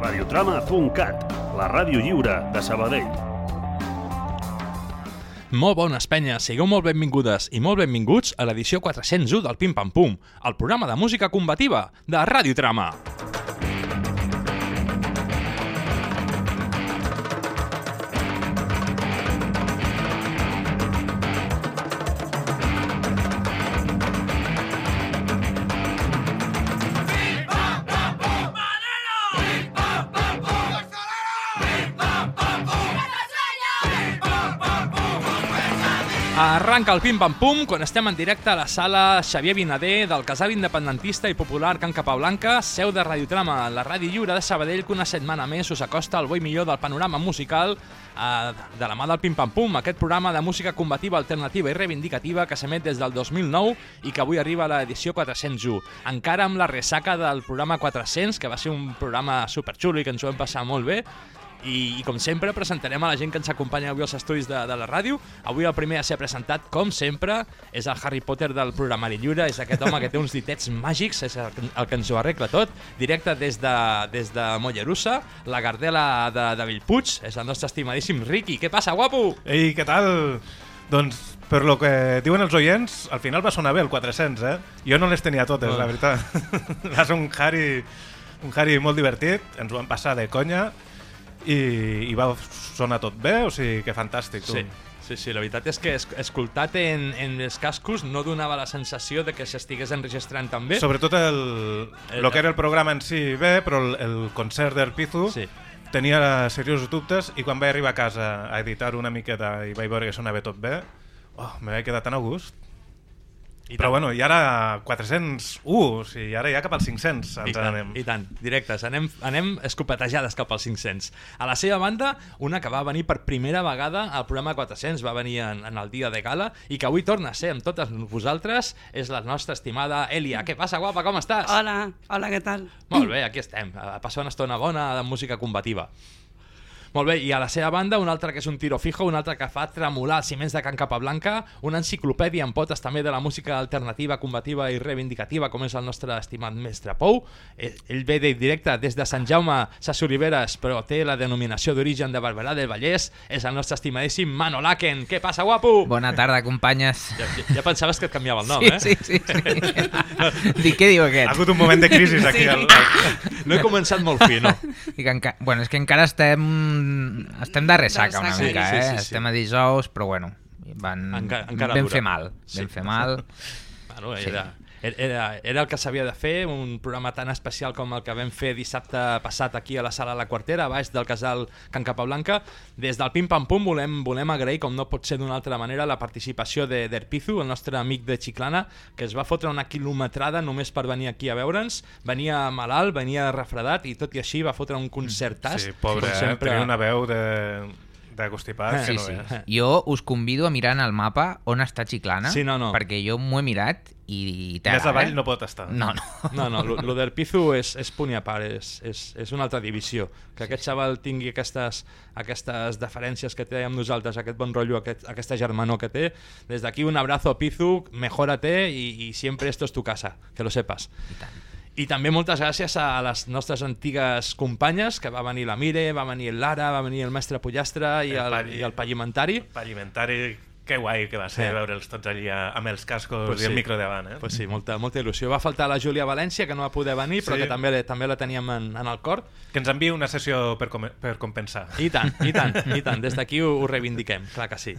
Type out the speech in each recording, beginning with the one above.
radiotrama.cat, la ràdio lliure de Sabadell. Molt bones penyes, sigueu molt benvingudes i molt benvinguts a l'edició 401 del Pim Pam Pum, el programa de música combativa de Radiotrama. Arranca el Pim Pam Pum quan estem en directe a la sala Xavier Vinader del casal independentista i popular Can Capablanca, seu de Radiotrama, la ràdio lliure de Sabadell que una setmana més us acosta al bo i millor del panorama musical eh, de la mà del Pim Pam Pum, aquest programa de música combativa, alternativa i reivindicativa que s'emet des del 2009 i que avui arriba a l'edició 401. Encara amb la ressaca del programa 400, que va ser un programa superxulo i que ens ho vam passar molt bé, i, i com sempre presentarem a la gent que ens acompanya avui als estudis de, de la ràdio. Avui el primer a ser presentat, com sempre, és el Harry Potter del programari lliure, és aquest home que té uns ditets màgics, és el, el que ens ho arregla tot, directe des de, des de Mollerussa, la Gardela de, de Bellpuig, és el nostre estimadíssim Ricky. Què passa, guapo? Ei, què tal? Doncs, per lo que diuen els oients, al final va sonar bé el 400, eh? Jo no les tenia totes, No. la veritat. va ser un Harry, un Harry molt divertit, ens ho vam passar de conya i, i va sonar tot bé, o sigui que fantàstic. Tu. Sí. Sí, sí, la veritat és que es- escoltat en, en els cascos no donava la sensació de que s'estigués enregistrant tan bé. Sobretot el, El- el que era el programa en si bé, però el, el concert del Pizu Sí. tenia seriosos dubtes i quan vaig arribar a casa a editar una miqueta i vaig veure que sonava tot bé, oh, me vaig quedar tan a gust. I Però tant. bueno, i ara 401, o sigui, ara ja cap als 500 I ens tant, anem. I tant, directes, anem, anem escopetejades cap als 500. A la seva banda, una que va venir per primera vegada al programa 400, va venir en, en el dia de gala, i que avui torna a ser amb totes vosaltres, és la nostra estimada Elia. Què passa, guapa, com estàs? Hola, hola, què tal? Molt bé, aquí estem, a passar una estona bona de música combativa. Molt bé, i a la seva banda, un altre que és un tiro fijo, un altre que fa tremolar els ciments de Can Capablanca, una enciclopèdia en potes també de la música alternativa, combativa i reivindicativa, com és el nostre estimat mestre Pou. Eh, Ell ve de directe des de Sant Jaume Sassoriveres, però té la denominació d'origen de Barberà del Vallès. És el nostre estimadíssim Mano Laken. Què passa, guapo? Bona tarda, companyes. Ja, ja, ja pensaves que et canviava el nom, sí, eh? sí, sí, sí. Dic, què diu Ha aquest? hagut un moment de crisi aquí. Sí. Al... No he començat molt fi, no? Dic, enca... Bueno, és que encara estem... Estem de ressaca una ressaca. mica, Sí, sí, eh? sí, sí. Estem a dijous, però bueno, van... Enca- encara vam dura. fer mal. Sí. Vam fer mal. Bueno, era, era, era el que s'havia de fer, un programa tan especial com el que vam fer dissabte passat aquí a la sala La Quartera, baix del casal Can Capablanca. Des del Pim Pam Pum volem, volem agrair, com no pot ser d'una altra manera, la participació de d'Erpizu, el nostre amic de Xiclana, que es va fotre una quilometrada només per venir aquí a veure'ns. Venia malalt, venia refredat i tot i així va fotre un concertàs. Sí, pobre, eh? sempre. Tenia una veu de de constipat, que Sí, no sí. veus. Jo us convido a mirar en el mapa on està Chiclana, Sí, no, no. perquè jo m'ho he mirat i... i Més avall eh? no pot estar. No, no. No, no, lo, lo del Pizu és, és punt i a part, és, és, és una altra divisió. Que aquest xaval tingui aquestes, aquestes deferències que té amb nosaltres, aquest bon rotllo, aquest, aquesta germanor que té. Des d'aquí un abrazo Pizu, mejórate i, i siempre esto es tu casa, que lo sepas. I tant. I també moltes gràcies a les nostres antigues companyes, que va venir la Mire, va venir el Lara, va venir el mestre Pollastre i El el, i el Pallimentari. Alimentari, que guai que va ser Sí. veure'ls tots allí a- amb els cascos Pues i el sí. micro davant, eh? Pues sí, molta, molta il·lusió. Va faltar la Júlia València, que no va poder venir, però Sí. que també, també la teníem en, en el cor. Que ens enviï una sessió per, com per compensar. I tant, i tant, i tant. Des d'aquí ho, ho reivindiquem, clar que sí.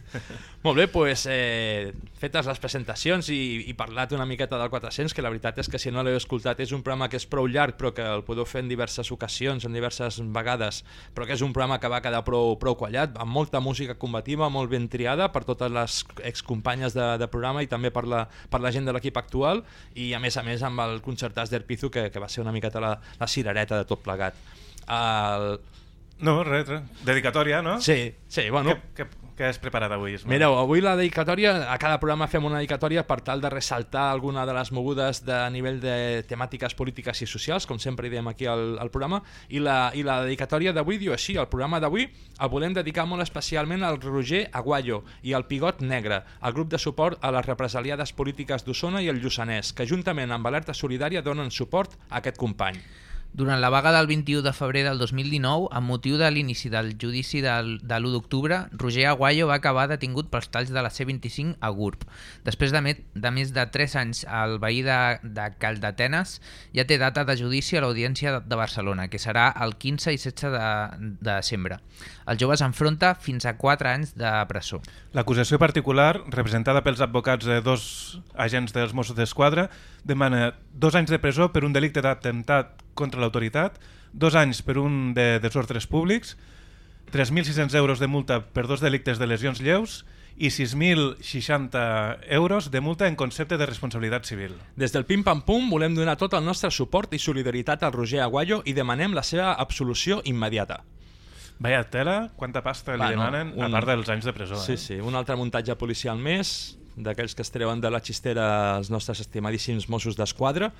Molt bé, doncs, eh, fetes les presentacions i, i parlat una miqueta del 400, que la veritat és que si no l'heu escoltat és un programa que és prou llarg, però que el podeu fer en diverses ocasions, en diverses vegades, però que és un programa que va quedar prou, prou quallat, amb molta música combativa, molt ben triada per totes les excompanyes de, de programa i també per la, per la gent de l'equip actual, i a més a més amb el concertàs d'Erpizu, que, que va ser una miqueta la, la cirereta de tot plegat. El, No, res, res. Dedicatòria, no? Sí, sí, bueno... Què, què, què has preparat avui, Ismael? Mireu, avui la dedicatòria, a cada programa fem una dedicatòria per tal de ressaltar alguna de les mogudes de nivell de temàtiques polítiques i socials, com sempre diem aquí al, al programa, i la, i la dedicatòria d'avui diu així, el programa d'avui el volem dedicar molt especialment al Roger Aguayo i al Pigot Negre, el grup de suport a les represaliades polítiques d'Osona i el Lluçanès, que juntament amb Alerta Solidària donen suport a aquest company. Durant la vaga del 21 de febrer del 2019, amb motiu de l'inici del judici del, de l'1 d'octubre, Roger Aguayo va acabar detingut pels talls de la C-25 a GURB. Després de, met, de més de 3 anys, el veí de, de Caldatenes ja té data de judici a l'Audiència de, de Barcelona, que serà el 15 i 16 de, de desembre. El jove s'enfronta fins a 4 anys de presó. L'acusació particular, representada pels advocats de dos agents dels Mossos d'Esquadra, demana dos anys de presó per un delicte d'atemptat contra l'autoritat, dos anys per un de desordres públics, 3.600 euros de multa per dos delictes de lesions lleus i 6.060 euros de multa en concepte de responsabilitat civil. Des del Pim Pam Pum volem donar tot el nostre suport i solidaritat al Roger Aguayo i demanem la seva absolució immediata. Vaya tela, quanta pasta li Va, no, demanen, un- a part dels anys de presó. Sí, eh? sí, un altre muntatge policial més, d'aquells que es treuen de la xistera els nostres estimadíssims Mossos d'Esquadra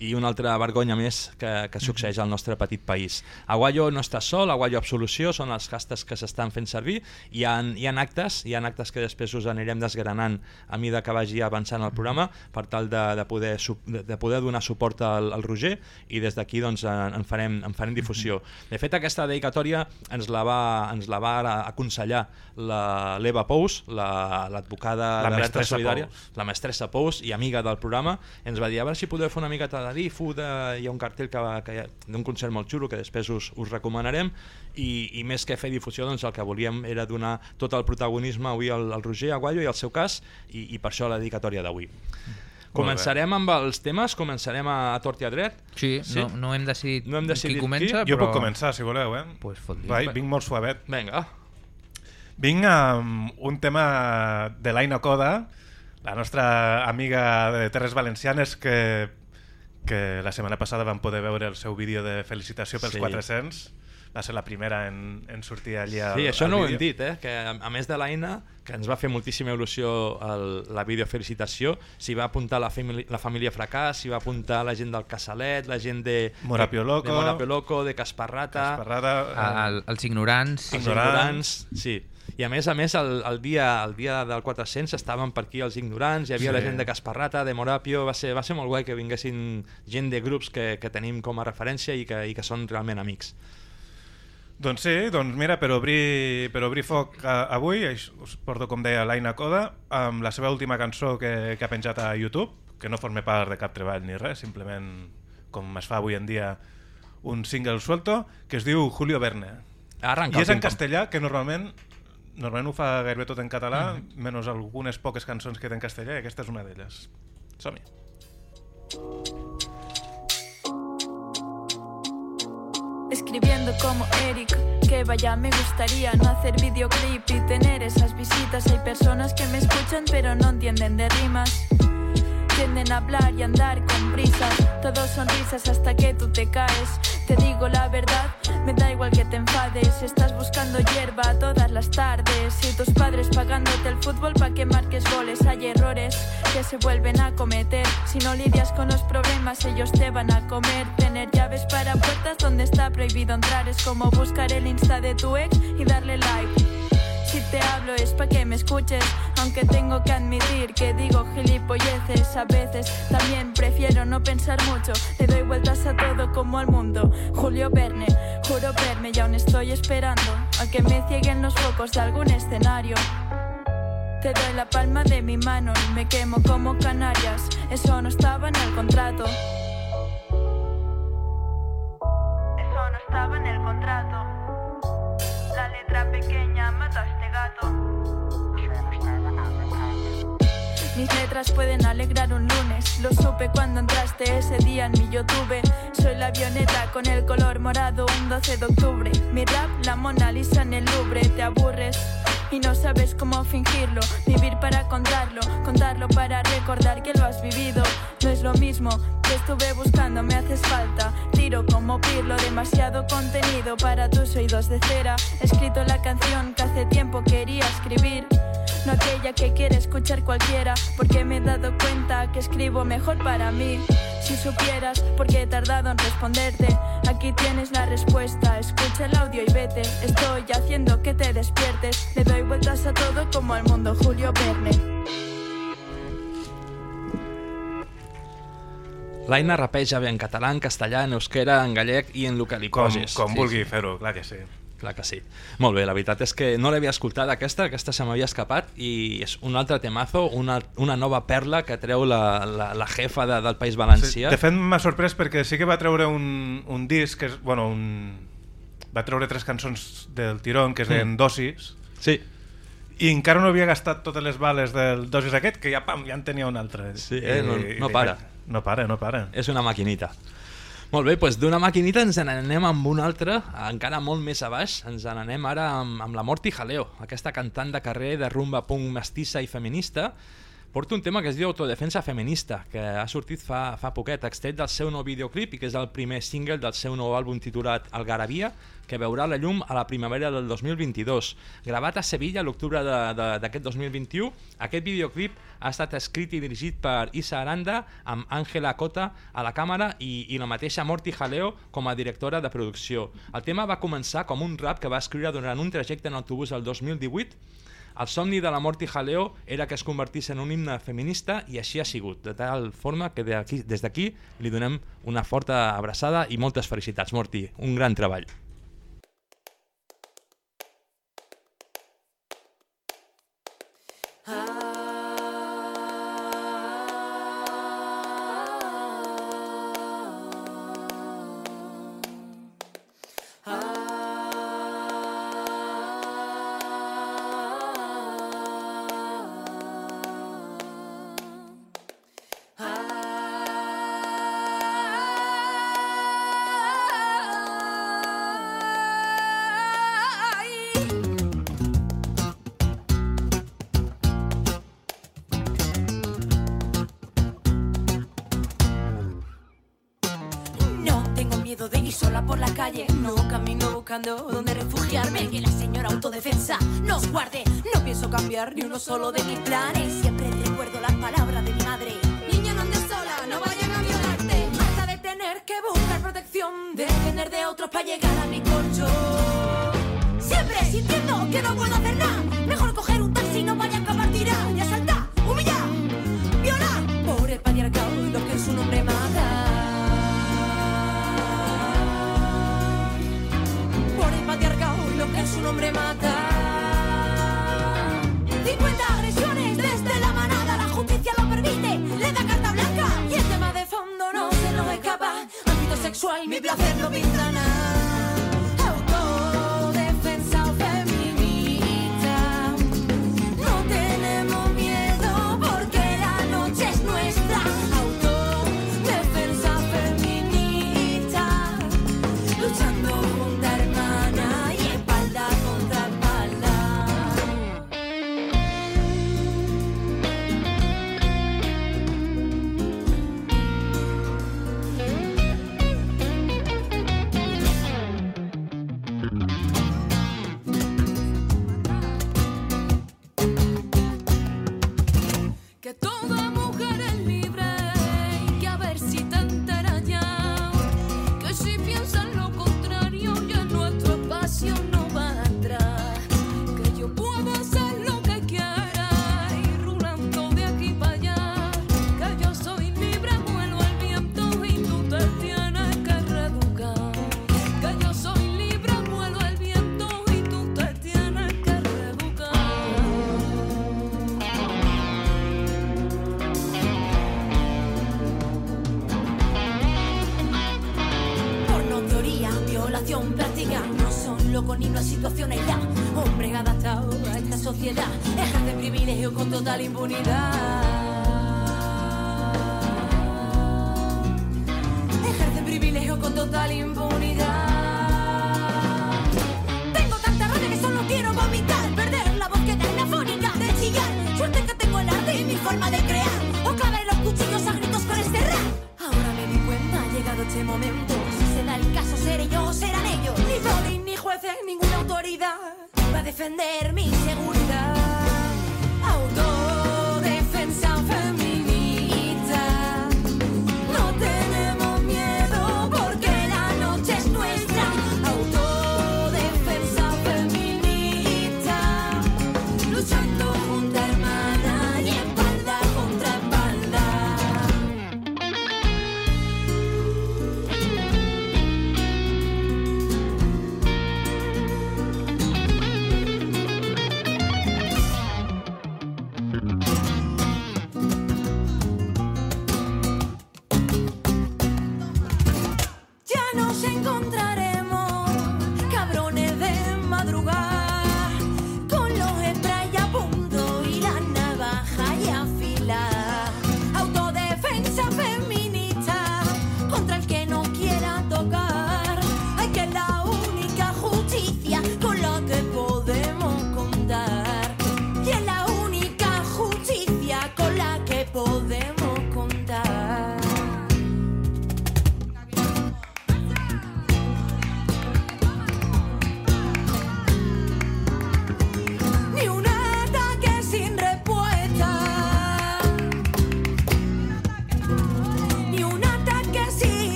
i una altra vergonya més que, que succeeix al nostre petit país. Aguayo no està sol, Aguayo Absolució són els hashtags que s'estan fent servir hi ha, hi ha actes, hi ha actes que després us anirem desgranant a mida que vagi avançant el programa per tal de, de, poder, de, de poder donar suport al, al Roger i des d'aquí doncs, en, en, farem, en farem difusió. De fet, aquesta dedicatòria ens la va, ens la va aconsellar la- l'Eva Pous, la- l'advocada La d'Alerta mestressa Solidària, Pous. la mestressa Pous i amiga del programa, ens va dir a veure si podeu fer una miqueta de difu, de, hi ha un cartell que, va- que d'un concert molt xulo que després us, us recomanarem i, i més que fer difusió doncs el que volíem era donar tot el protagonisme avui al, al Roger Aguayo i al seu cas i, i per això la dedicatòria d'avui. Començarem amb els temes, començarem a, a tort i a dret. Sí, Sí? No, no hem decidit, No hem decidit qui comença, Jo però... puc començar, si voleu, eh? Pues. Vai, vinc molt suavet. Vinga, Vinc amb un tema de l'Aina Coda, la nostra amiga de Terres Valencianes, que, que la setmana passada vam poder veure el seu vídeo de felicitació pels Sí. 400. Va ser la primera en, en sortir allí al, Sí, això al no ho hem vídeo. dit, eh? que a, a més de l'Aina, que ens va fer moltíssima il·lusió el, la videofelicitació, s'hi va apuntar la, família, la família Fracàs, s'hi va apuntar la gent del Casalet, la gent de... Morapio Loco. De Morapio Loco, de Casparrata, Esparrada, A- el- els ignorants... els Ignorants. ignorants... Sí. I a més a més, el, el, dia, el dia del 400 estaven per aquí els ignorants, hi havia Sí. la gent de Casparrata, de Morapio, va ser, va ser molt guai que vinguessin gent de grups que, que tenim com a referència i que, i que són realment amics. Doncs sí, doncs mira, per obrir, per obrir foc a, avui, us porto, com deia, l'Aina Coda, amb la seva última cançó que, que ha penjat a YouTube, que no forma part de cap treball ni res, simplement, com es fa avui en dia, un single suelto, que es diu Julio Verne. Arranca. I és en castellà, que normalment normalment ho fa gairebé tot en català, menys algunes poques cançons que té en castellà, i aquesta és una d'elles. Som-hi. Escribiendo como Eric, que vaya me gustaría no hacer videoclip y tener esas visitas. Hay personas que me escuchan pero no entienden de rimas. Tienden a hablar y andar con prisas. Todos son risas hasta que tú te caes. Te digo la verdad, me da igual que te enfades. Estás buscando hierba todas las tardes. Y tus padres pagándote el fútbol para que marques goles. Hay errores que se vuelven a cometer. Si no lidias con los problemas, ellos te van a comer. Tener llaves para puertas donde está prohibido entrar. Es como buscar el insta de tu ex y darle like. Si te hablo es pa' que me escuches, aunque tengo que admitir que digo gilipolleces a veces. También prefiero no pensar mucho, le doy vueltas a todo como al mundo. Julio Verne, juro verme y aún estoy esperando a que me cieguen los focos de algún escenario. Te doy la palma de mi mano y me quemo como Canarias. Eso no estaba en el contrato. Eso no estaba en el contrato. Letra pequeña mata gato. Mis letras pueden alegrar un lunes. Lo supe cuando entraste ese día en mi YouTube. Soy la avioneta con el color morado un 12 de octubre. Mi rap, la Mona Lisa en el Louvre. Te aburres y no sabes cómo fingirlo. Vivir para contarlo, contarlo para recordar que lo has vivido. No es lo mismo que estuve buscando, me haces falta. Tiro como pirlo, demasiado contenido para tus oídos de cera. He escrito la canción que hace tiempo quería escribir. No aquella que quiere escuchar cualquiera, porque me he dado cuenta que escribo mejor para mí. Si supieras por qué he tardado en responderte, aquí tienes la respuesta. Escucha el audio y vete. Estoy haciendo que te despiertes. Le doy vueltas a todo como al mundo Julio Verne. L'Aina rapeja bé en català, en castellà, en euskera, en gallec i en li Com, com Sí, vulgui sí. fer-ho, clar que sí. Clar que sí. Molt bé, la veritat és que no l'havia escoltat aquesta, aquesta se m'havia escapat i és un altre temazo, una, una nova perla que treu la, la, la jefa de, del País Sí, Valencià. de fet, m'ha sorprès perquè sí que va treure un, un disc, que és, bueno, un... va treure tres cançons del tirón, que es deien Mm. Dosis, Sí, i encara no havia gastat totes les bales del Dosis aquest, que ja, pam, ja en tenia un altre. Sí, eh? No- I- no para. No para, no para. és una maquinita. Molt bé, doncs d'una maquinita ens n'anem amb una altra, encara molt més a baix. Ens n'anem ara amb, amb la Morti Jaleo, aquesta cantant de carrer de rumba punk mestissa i feminista. Porta un tema que es diu Autodefensa Feminista, que ha sortit fa, fa poquet, extret del seu nou videoclip i que és el primer single del seu nou àlbum titulat Algarabia, que veurà la llum a la primavera del 2022. Gravat a Sevilla l'octubre d'aquest 2021, aquest videoclip ha estat escrit i dirigit per Isa Aranda, amb Àngela Cota a la càmera i, i la mateixa Morti Jaleo com a directora de producció. El tema va començar com un rap que va escriure durant un trajecte en autobús el 2018 el somni de la Morti Jaleo era que es convertís en un himne feminista i així ha sigut, de tal forma que des d'aquí li donem una forta abraçada i moltes felicitats, Morti. Un gran treball. No solo de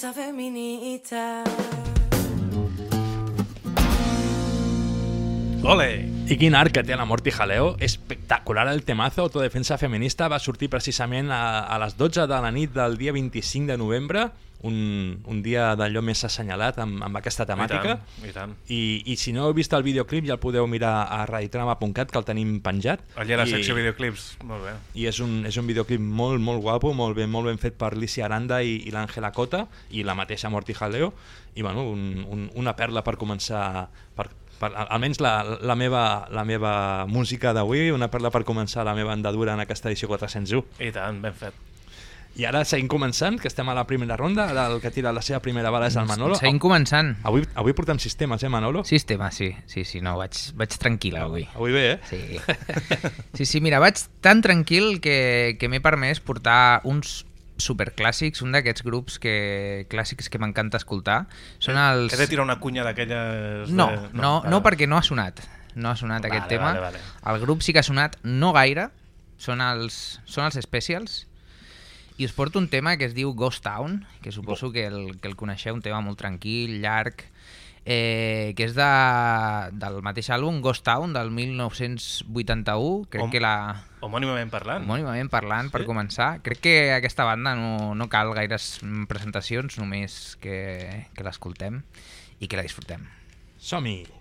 autodefensa feminista. Ole! I quin art que té la Morty Jaleo. Espectacular el temazo. Autodefensa feminista va sortir precisament a, a les 12 de la nit del dia 25 de novembre, un, un dia d'allò més assenyalat amb, amb aquesta temàtica. I tant, i tant. I, I si no heu vist el videoclip ja el podeu mirar a raditrama.cat que el tenim penjat. Allà a la I- secció videoclips, molt bé. i és un, és un videoclip molt, molt guapo, molt ben, molt ben fet per Licia Aranda i, i l'Àngela Cota i la mateixa Morty Jaleo i bueno, un, un, una perla per començar per, per, al- almenys la, la, meva, la meva música d'avui, una perla per començar la meva andadura en aquesta edició 401 I tant, ben fet. I ara seguim començant, que estem a la primera ronda el que tira la seva primera bala és el Manolo Seguim començant. avui, avui portem sistemes, eh Manolo? Sistema, sí, sí, sí, no, vaig, vaig tranquil avui. Avui bé, eh? Sí. sí, sí, mira, vaig tan tranquil que, que m'he permès portar uns superclàssics, un d'aquests grups que, clàssics que m'encanta escoltar. Són els... He de tirar una cunya d'aquelles... de- No, no, no, vale. perquè no ha sonat. No ha sonat Vale, aquest tema. vale, vale. El grup sí que ha sonat no gaire. Són els, són els Specials. I us porto un tema que es diu Ghost Town, que suposo que el, que el coneixeu, un tema molt tranquil, llarg, eh, que és de, del mateix àlbum, Ghost Town, del 1981. Crec Hom- que la... Homònimament parlant. Homònimament parlant, per començar. Crec que aquesta banda no, no cal gaires presentacions, només que, que l'escoltem i que la disfrutem. Som-hi!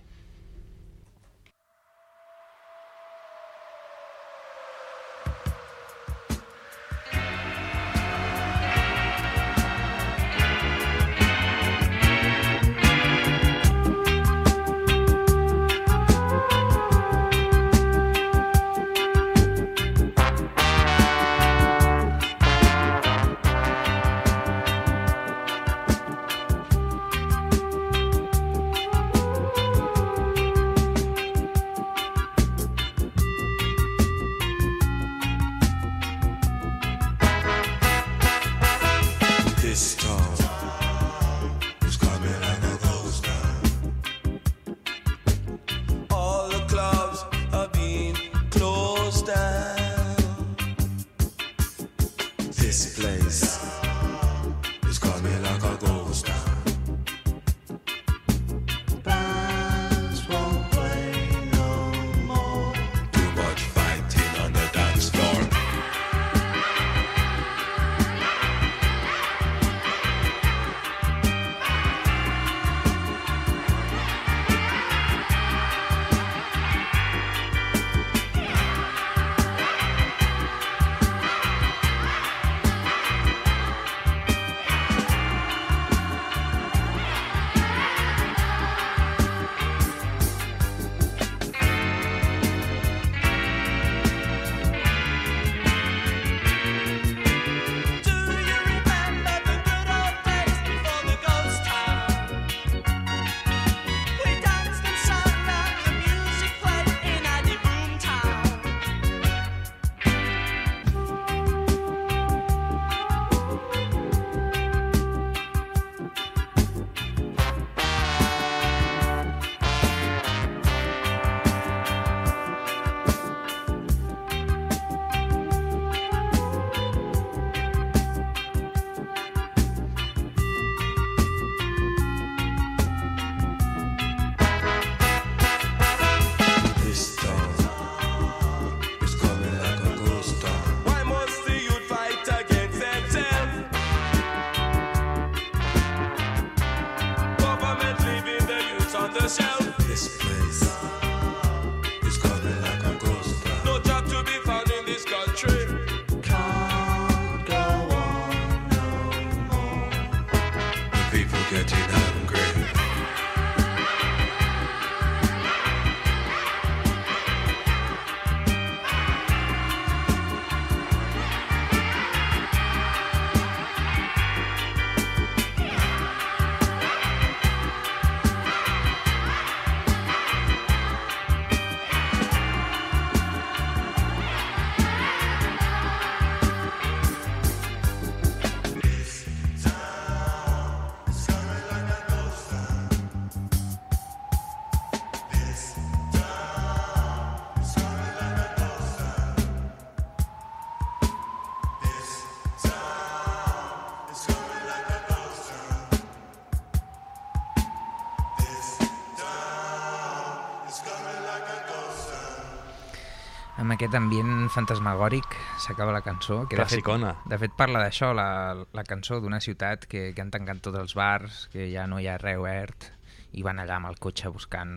Aquest ambient fantasmagòric s'acaba la cançó. Que de fet, de fet parla d'això, la, la cançó d'una ciutat que, que han tancat tots els bars, que ja no hi ha res obert, i van allà amb el cotxe buscant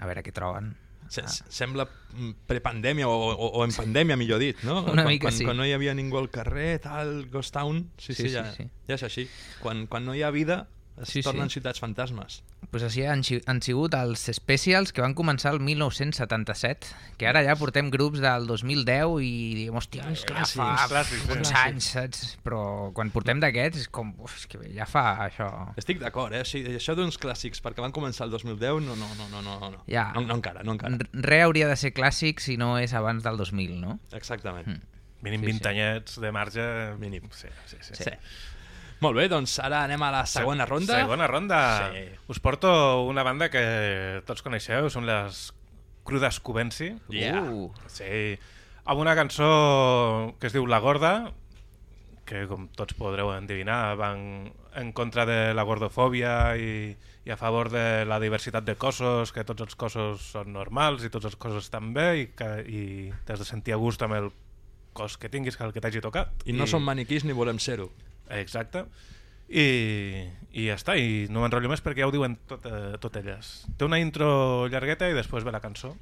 a veure què troben. Se, sembla prepandèmia o, o, o en pandèmia, millor dit, no? Una quan, mica quan, sí. Quan no hi havia ningú al carrer, tal, Ghost Town... Sí, sí, Sí, ja, sí, sí. ja és així. Quan, quan no hi ha vida, es Sí, sí. tornen ciutats fantasmes. pues així han, han sigut els Specials que van començar el 1977, que ara ja portem grups del 2010 i diem, hòstia, és que ja fa clàssics, uns anys, saps? Però quan portem d'aquests és com, uf, és que ja fa això... Estic d'acord, eh? O sigui, això d'uns clàssics perquè van començar el 2010, no, no, no, no, no, no. Ja. no, no encara, no encara. Re hauria de ser clàssic si no és abans del 2000, no? Exactament. Mm. Mínim Sí, 20 sí. anyets de marge. Mínim. Sí, sí, sí. Sí. Molt bé, doncs ara anem a la segona ronda. Segona ronda. Sí. Us porto una banda que tots coneixeu, són les Crudes Cubensi. Yeah. Uh, Sí, amb una cançó que es diu La Gorda, que com tots podreu endevinar van en contra de la gordofòbia i, i a favor de la diversitat de cossos, que tots els cossos són normals i tots els cossos estan bé i, que, i t'has de sentir a gust amb el cos que tinguis, que el que t'hagi tocat. I no som maniquís ni volem ser-ho. Exacte. I, I ja està, i no m'enrotllo més perquè ja ho diuen tot, eh, tot elles. Té una intro llargueta i després ve la cançó.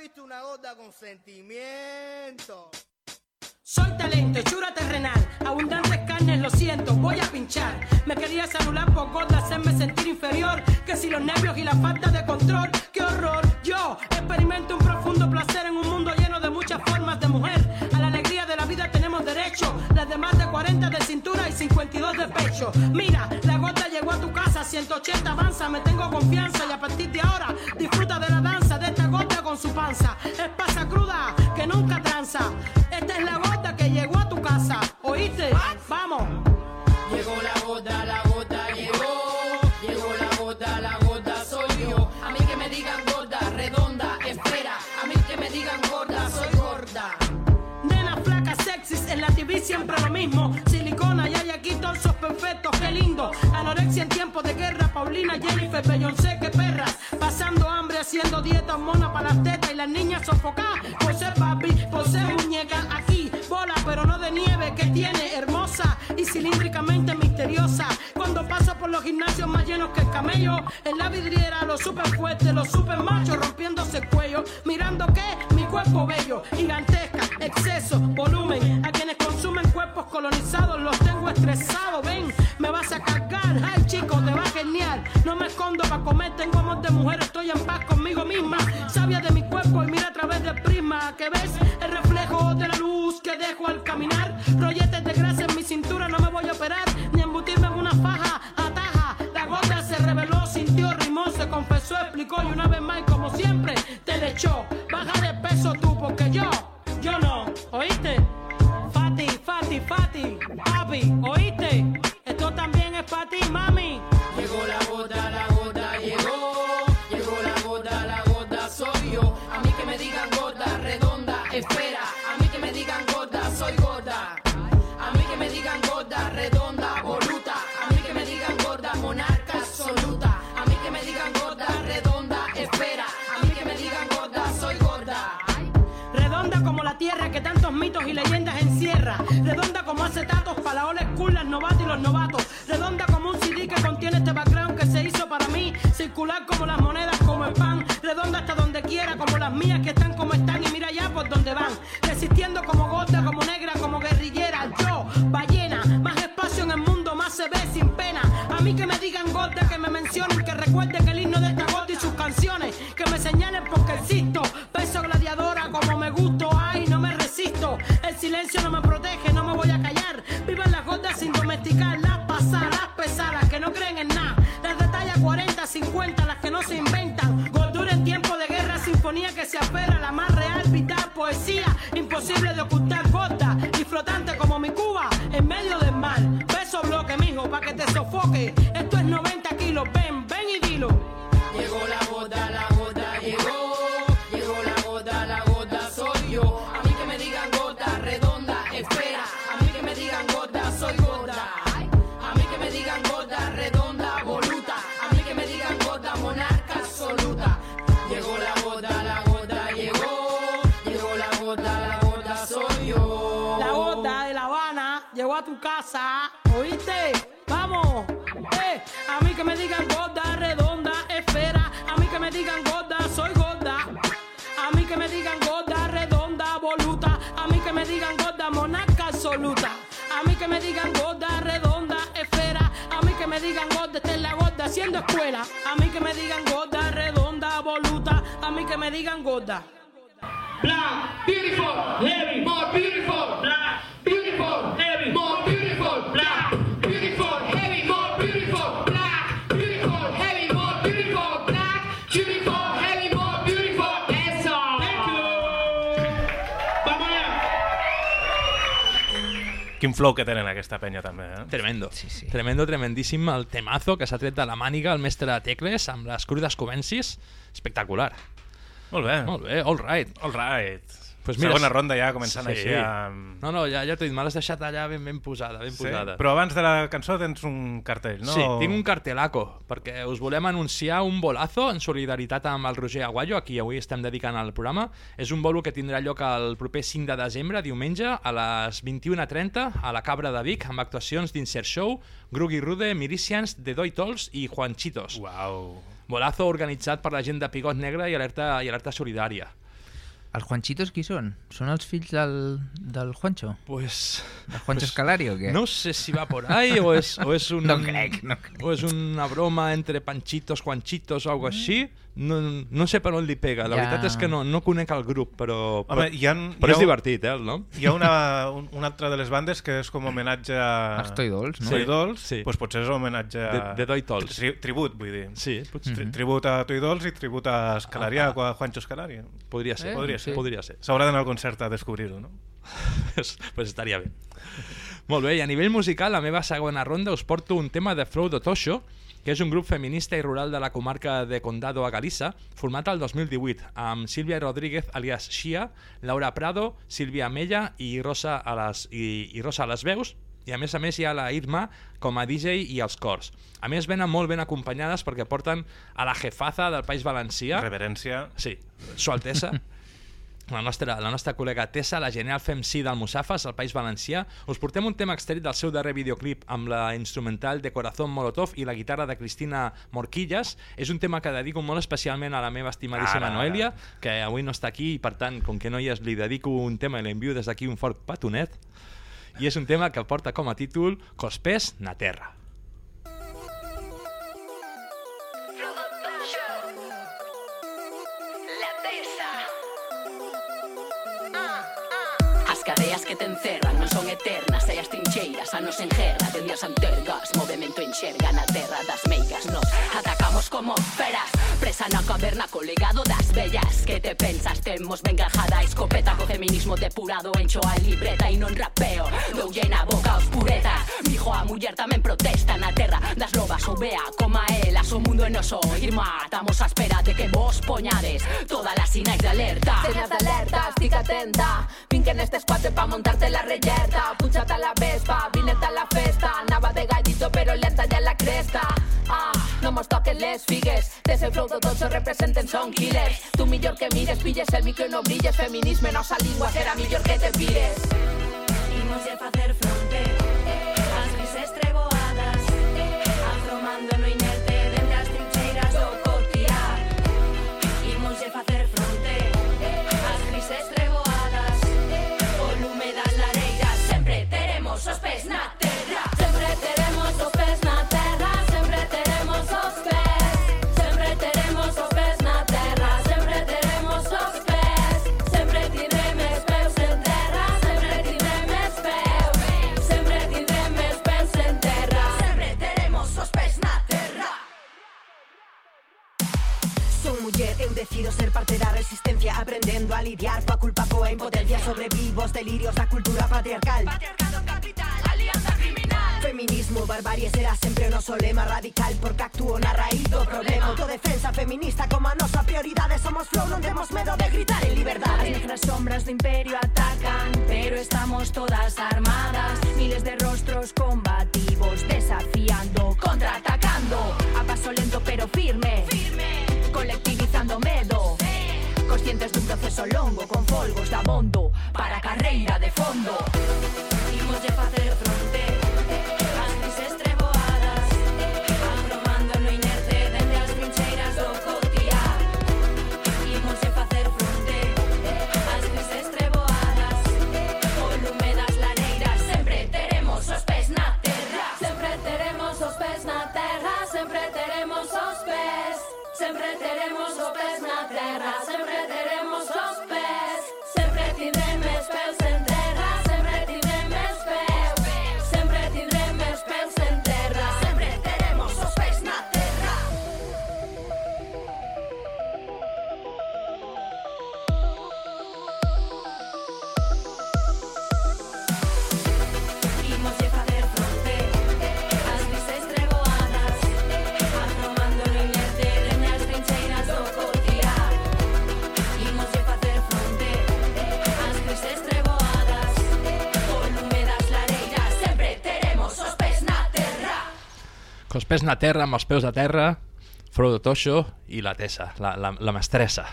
Visto una gorda con sentimiento? Soy talento, hechura terrenal, abundantes carnes, lo siento, voy a pinchar. Me quería celular por gorda, hacerme sentir inferior. Que si los nervios y la falta de control, qué horror. Yo experimento un profundo placer en un mundo lleno de muchas formas de mujer. A la alegría de la vida tenemos derecho. Las de más de 40 de cintura y 52 de pecho. Mira, la gorda llegó a tu casa, 180 avanza, me tengo confianza y a partir de ahora disfruta de la danza de esta gorda con su panza. Es pasa cruda que nunca tranza. Esta es la gorda que llegó a tu casa. ¿Oíste? Vamos. Llegó la gota, la gota llegó. Llegó la gota, la gota soy yo. A mí que me digan gorda, redonda, espera. A mí que me digan gorda, soy gorda. Nena flaca, sexys, en la TV siempre lo mismo. Perfectos, qué lindo. Anorexia en tiempos de guerra, Paulina, Jennifer, Beyoncé, qué perras. Pasando hambre, haciendo dieta, mona para las tetas y las niñas sofocadas. Por ser papi, por ser muñeca, aquí, bola, pero no de nieve, que tiene, hermosa y cilíndricamente misteriosa. Cuando paso por los gimnasios más llenos que el camello, en la vidriera, los super fuertes, los super machos rompiéndose el cuello. Mirando que mi cuerpo bello, gigantesca, exceso, volumen. A quienes consumen cuerpos colonizados los tengo estresados. Ven, me vas a cargar. Ay, chico, te va a genial. No me escondo para comer, tengo amor de mujer, estoy en paz conmigo misma. Sabia de mi cuerpo y mira a través del prisma que ves el reflejo de la luz que dejo al caminar. Rolletes de grasa en mi cintura, no me voy a operar ni embutirme en una faja. Ataja, la gorda se reveló, sintió, rimó, se confesó, explicó y una vez más, como siempre, te le echó. Baja de peso tú, porque yo, yo no, ¿oíste? Fati, Fati, Fati, papi, ¿oíste? Esto también es para ti, mami. Tierra que tantos mitos y leyendas encierra. Redonda como acetatos para la old school, y los novatos. Redonda como un CD que contiene este background que se hizo para mí. Circular como las monedas, como el pan. Redonda hasta donde quiera, como las mías que están como están. Y mira ya por donde van. Resistiendo como gorda, como negra, como guerrillera. puta digan gorda, redonda, esfera. A mí que me digan gorda, soy gorda. A mí que me digan gorda, redonda, voluta. A mí que me digan gorda, monarca absoluta. A mí que me digan gorda, redonda, esfera. A mí que me digan gorda, esta es la gorda haciendo escuela. A mí que me digan gorda, redonda, voluta. A mí que me digan gorda. Quin flow que tenen aquesta penya també, eh? Tremendo. Sí, sí. Tremendo, tremendíssim el temazo que s'ha tret de la màniga el mestre Tecles amb les crudes comencis. Espectacular. Molt bé. Molt bé, all right. All right. Pues mira, Segona ronda ja, començant sí. així a... No, no, ja, ja t'ho he dit, me l'has deixat allà ben, ben posada, ben Sí? posada. Però abans de la cançó tens un cartell, no? Sí, tinc un cartelaco, perquè us volem anunciar un bolazo en solidaritat amb el Roger Aguayo, a qui avui estem dedicant al programa. És un bolo que tindrà lloc el proper 5 de desembre, diumenge, a les 21.30, a la Cabra de Vic, amb actuacions d'Insert Show, Grugui Rude, Milicians, The Doi Tolls i Juanchitos. Uau. Bolazo organitzat per la gent de Pigot Negre i Alerta, i Alerta Solidària. Els Juanchitos qui són? Són els fills del, del Juancho? Pues... ¿El Juancho Escalari o qué? No sé si va por ahí o es, o es un... No crec, no crec. O es una broma entre panchitos, juanchitos o algo així. No, no sé per on li pega. La Ja. veritat és que no, no conec el grup, però... Home, però, hi ha, però hi ha, és divertit, eh, el nom? Hi ha una, un, una altra de les bandes que és com homenatge a... Els Toy Dolls, no? Toy Dolls, Sí. pues potser és homenatge a... De- de Toy Dolls. Tri tribut, vull dir. Sí, potser, Tri tribut a Toy Dolls i tribut a Escalarià, a Juancho Escalari. podria ser. Eh, podria sí. ser. Podria ser. S'haurà d'anar al concert a descobrir-ho, no? pues, pues estaria bé. Molt bé, i a nivell musical, la meva segona ronda us porto un tema de Frodo Tosho, que és un grup feminista i rural de la comarca de Condado a Galissa, format el 2018, amb Sílvia Rodríguez, alias Xia, Laura Prado, Sílvia Mella i Rosa a les, i, i Rosa a les veus, i a més a més hi ha la Irma com a DJ i els cors. A més venen molt ben acompanyades perquè porten a la jefaza del País Valencià, Reverència. Sí, Su Altesa. La nostra, la nostra col·lega Tessa, la genial FEMC del Musafas, al País Valencià. Us portem un tema extret del seu darrer videoclip amb la instrumental de Corazón Molotov i la guitarra de Cristina Morquillas. És un tema que dedico molt especialment a la meva estimadíssima Ara. Noelia, que avui no està aquí i per tant, com que no hi és, li dedico un tema i l'envio des d'aquí un fort petonet. I és un tema que porta com a títol Cos pés na terra. As cadeas que te encerran trincheiras a nos engerra de días antergas Movemento enxerga na terra das meigas Nos atacamos como feras Presa na caverna co legado das bellas Que te pensas temos ben gajada a escopeta Co feminismo depurado encho a libreta E non rapeo Dou llena boca aos puretas Mijo a muller tamén protesta na terra Das lobas o bea coma elas O mundo é noso irmá Estamos á espera de que vos poñades Todas las sinais de alerta. Señas de alerta, estic atenta Vinc en este esquadre pa montarte la reyerta Puchata la vespa, vineta a la festa Anava de gallito pero lenta ya en la cresta. Ah, no mos toques les figues. Ese flow de tots representen son killers. Tu millor que mires, pilles el micro y no brilles. Feminisme en nosa lingua millor que te pires. Imos de facer fronte Decido ser parte da resistencia aprendiendo a lidiar coa culpa coa impotencia. Sobrevivos delirios da cultura patriarcal. Patriarcado capital, alianza criminal. Feminismo, barbarie será sempre o noso radical Porque actúo na raíz problema. Autodefensa feminista como a nosa prioridade Somos flow, non temos medo de gritar en libertad. As negras sombras do imperio atacan Pero estamos todas armadas. Miles de rostros combativos Desafiando, contraatacando. A paso lento pero firme. Firme. colectivizando medo. Conscientes dun proceso longo con folgos de abondo Para a carreira de fondo. Imos de facer outro Lopez na teraz, pes na terra, amb els peus de terra, Frodo Toixo i la Tessa, la, la, la mestressa.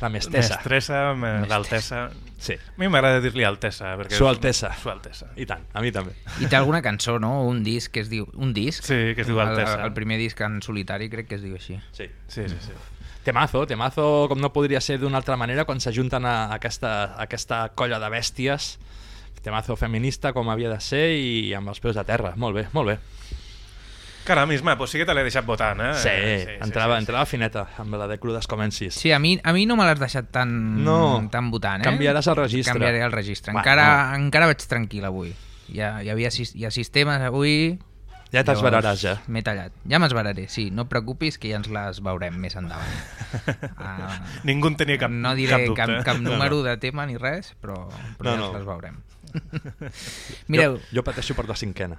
La mestessa. Mestressa, me- l'Altessa... Sí. A mi m'agrada dir-li Altessa. Perquè Su Altesa. Su Altesa. I tant, a mi també. I té alguna cançó, no? Un disc que es diu... Un disc? Sí, que es diu Altesa. El, el primer disc en solitari crec que es diu així. Sí. Sí, sí, sí. Temazo, temazo, com no podria ser d'una altra manera quan s'ajunten a aquesta, a aquesta colla de bèsties. Temazo feminista com havia de ser i amb els peus de terra. Molt bé, molt bé. Caram, Isma, pues sí que te l'he deixat votant, eh? Sí, entrava, sí, entrava fineta amb la de Crudes Comencis. Sí, a mi, a mi no me l'has deixat tan, No. tan votant, eh? Canviaràs el registre. Canviaré el registre. Va, Encara, no. encara vaig tranquil avui. Ja, hi havia hi ha sistemes avui... Ja t'esveraràs, ja. M'he tallat. Ja m'esveraré, sí. No et preocupis que ja ens les veurem més endavant. Ah, Ningú en tenia cap, no diré cap dubte. cap, cap No, número no. de tema ni res, però, però No, ja no. ens les veurem. Mireu, Jo, jo pateixo per la cinquena.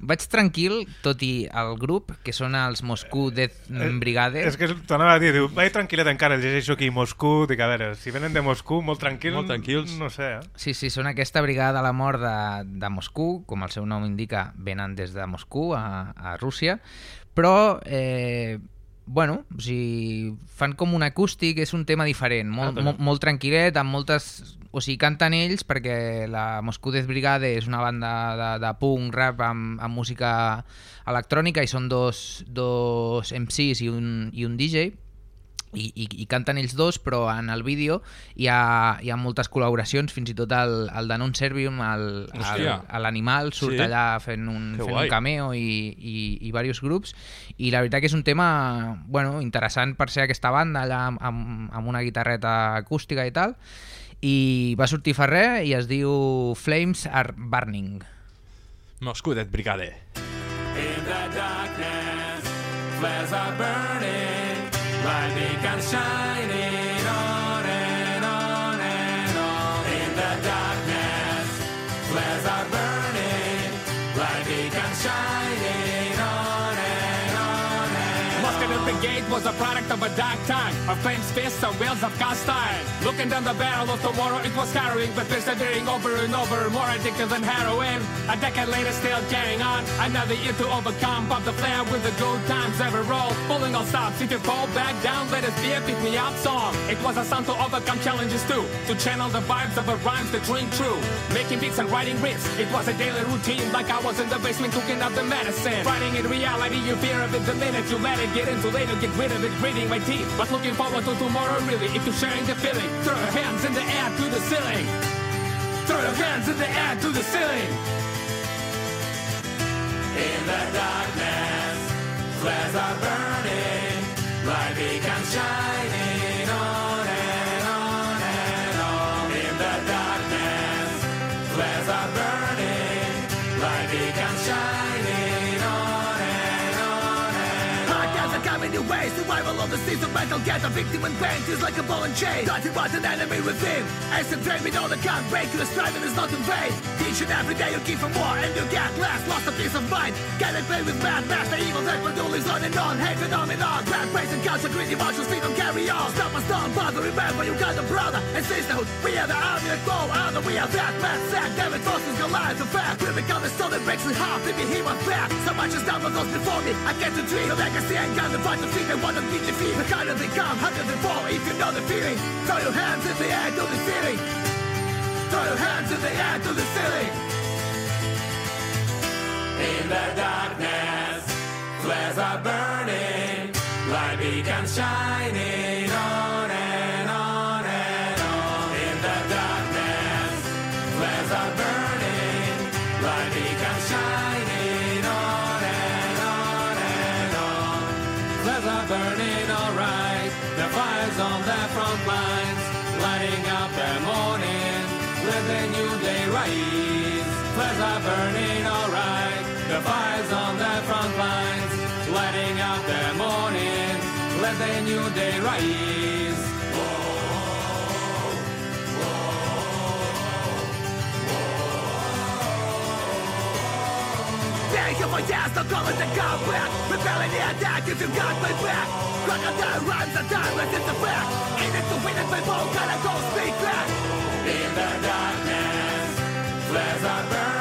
Vaig tranquil, tot i el grup, que són els Moscou Death Brigade. Eh, És que t'ho anava a dir, diu, vaig tranquil·let encara, el llegeixo aquí Moscou, dic, a veure, si venen de Moscou, molt tranquil, Molt tranquils. no sé, eh? Sí, sí, són aquesta brigada de la mort de, de Moscou, com el seu nom indica, venen des de Moscou a, a Rússia, però, eh, bueno, o sigui, fan com un acústic, és un tema diferent, molt, Ah, molt, molt tranquil·let, amb moltes... O sigui, canten ells perquè la Moscou Death Brigade és una banda de, de punk, rap, amb, amb música electrònica i són dos, dos MCs i un, i un DJ i, i, i canten ells dos, però en el vídeo hi ha, hi ha moltes col·laboracions, fins i tot el, el de Non Servium, l'animal, surt Sí? allà fent un, Que fent guai. un cameo i, i, i diversos grups, i la veritat que és un tema bueno, interessant per ser aquesta banda allà amb, amb, amb una guitarreta acústica i tal, i va sortir fa res i es diu Flames are Burning. Moscudet Brigade. In the darkness, flares are burning, like beacons shining Brigade was a product of a dark time, of flames, fists, and wheels of cast iron. Looking down the barrel of tomorrow, it was harrowing, but persevering over and over, more addictive than heroin. A decade later, still carrying on. Another year to overcome, pop the flare with the good times ever roll. Pulling all stops, if you fall back down, let us be a pick me up song. It was a song to overcome challenges too, to channel the vibes of the rhymes that ring true. Making beats and writing riffs, it was a daily routine, like I was in the basement cooking up the medicine. Fighting in reality, you fear of it the minute you let it get into later, get rid of it, gritting my teeth. But looking forward to tomorrow, really, if you're sharing the feeling, throw your hands in the air to the ceiling. Throw your hands in the air to the ceiling. In the darkness, flares are burning, like beacons shining Survival of the seas of mental get a victim when pain feels like a ball and chain. Nothing but an enemy within. As a train with all the can't break. The striving is not in vain. Each and every day you keep for more and you get less. Lost a peace of mind. Can I play with bad master evil that will do lives on and on. Hate phenomenon. Bad praise and culture, greedy emotions, freedom carry on. Stop us, don't bother. Remember you got a brother and sisterhood. We are the army that go and we are that man sack. David Foster's Goliath, the fact. We become the stone that breaks in half. Maybe he was back. So much is done with those before me. I get to dream. The legacy and gun the fight to feet. They want to beat. The harder they come, harder they fall. If you know the feeling, throw your hands in the air to the ceiling. Throw your hands in the air to the ceiling. In the darkness, flares are burning, light beacons shining on the new day rise. Flares are burning alright, the fires on the front lines, lighting up the morning, let the new day rise. Thank you for yes, don't call it the comeback Rebelling the attack if you got my back. Crocodile rhymes are timeless, it's a fact. In it to win it, my bow gotta go speak back In the darkness, flares are burning,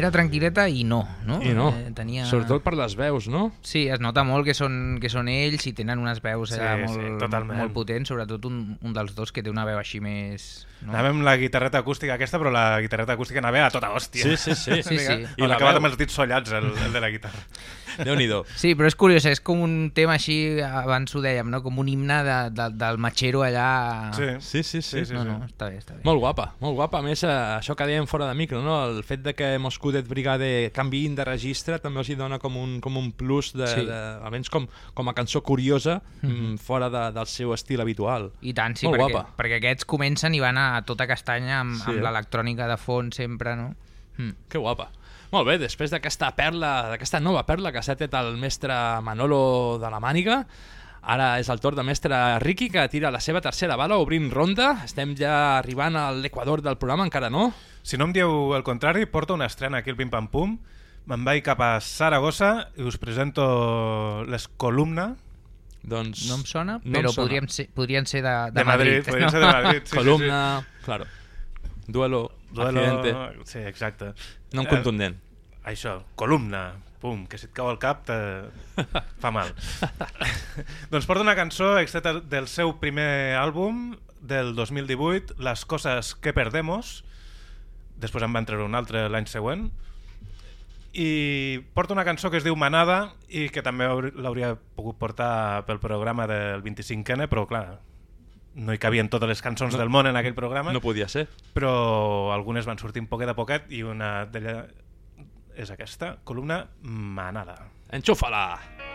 Era tranquil·leta i no, no? I no. Eh, tenia... Sobretot per les veus, no? Sí, es nota molt que són, que són ells i tenen unes veus Sí, allà sí, molt, totalment. molt potents, sobretot un, un dels dos que té una veu així més... No? Anàvem amb la guitarreta acústica aquesta, però la guitarreta acústica anava a tota hòstia. Sí, sí, sí. Sí, sí. I l'ha acabat amb els dits sollats, el, el de la guitarra. Déu-n'hi-do. Sí, però és curiós, és com un tema així, abans ho dèiem, no? com un himne de, de, del matxero allà... Sí, sí, sí. sí, no, no, està bé, està bé. Molt guapa, molt guapa. A més, eh, això que dèiem fora de micro, no? el fet de que Moscudet Brigade canviïn de registre també els hi dona com un, com un plus, de, Sí. de, almenys com, com a cançó curiosa, Mhm. mm, fora de, del seu estil habitual. I tant, sí, molt perquè, guapa. perquè aquests comencen i van a tota castanya amb, Sí, amb eh? l'electrònica de fons sempre, no? Mm. Que guapa. Molt bé, després d'aquesta perla, d'aquesta nova perla que s'ha tret el mestre Manolo de la Màniga, ara és el torn de mestre Ricky, que tira la seva tercera bala, obrint ronda. Estem ja arribant a l'equador del programa, encara no? Si no em dieu el contrari, porto una estrena aquí al Pim Pam Pum. Me'n vaig cap a Saragossa i us presento les columna. Doncs... No em sona, No em però sona. podrien ser, podrien ser de, de, De Madrid, podrien ser de Madrid, sí, sí, Columna, claro. Duelo, Duelo... accidente. Sí, exacte. No Eh, contundent. Això, columna, pum, que si et cau al cap te... fa mal. doncs porto una cançó extreta del seu primer àlbum del 2018, Las cosas que perdemos, després en van treure un altre l'any següent, i porto una cançó que es diu Manada i que també haur- l'hauria pogut portar pel programa del 25N, però clar, no hi cabien totes les cançons No. del món en aquell programa. No podia ser. Però algunes van sortir poquet a poquet i una d'ella és aquesta, columna Manada. Enxufa-la! Manada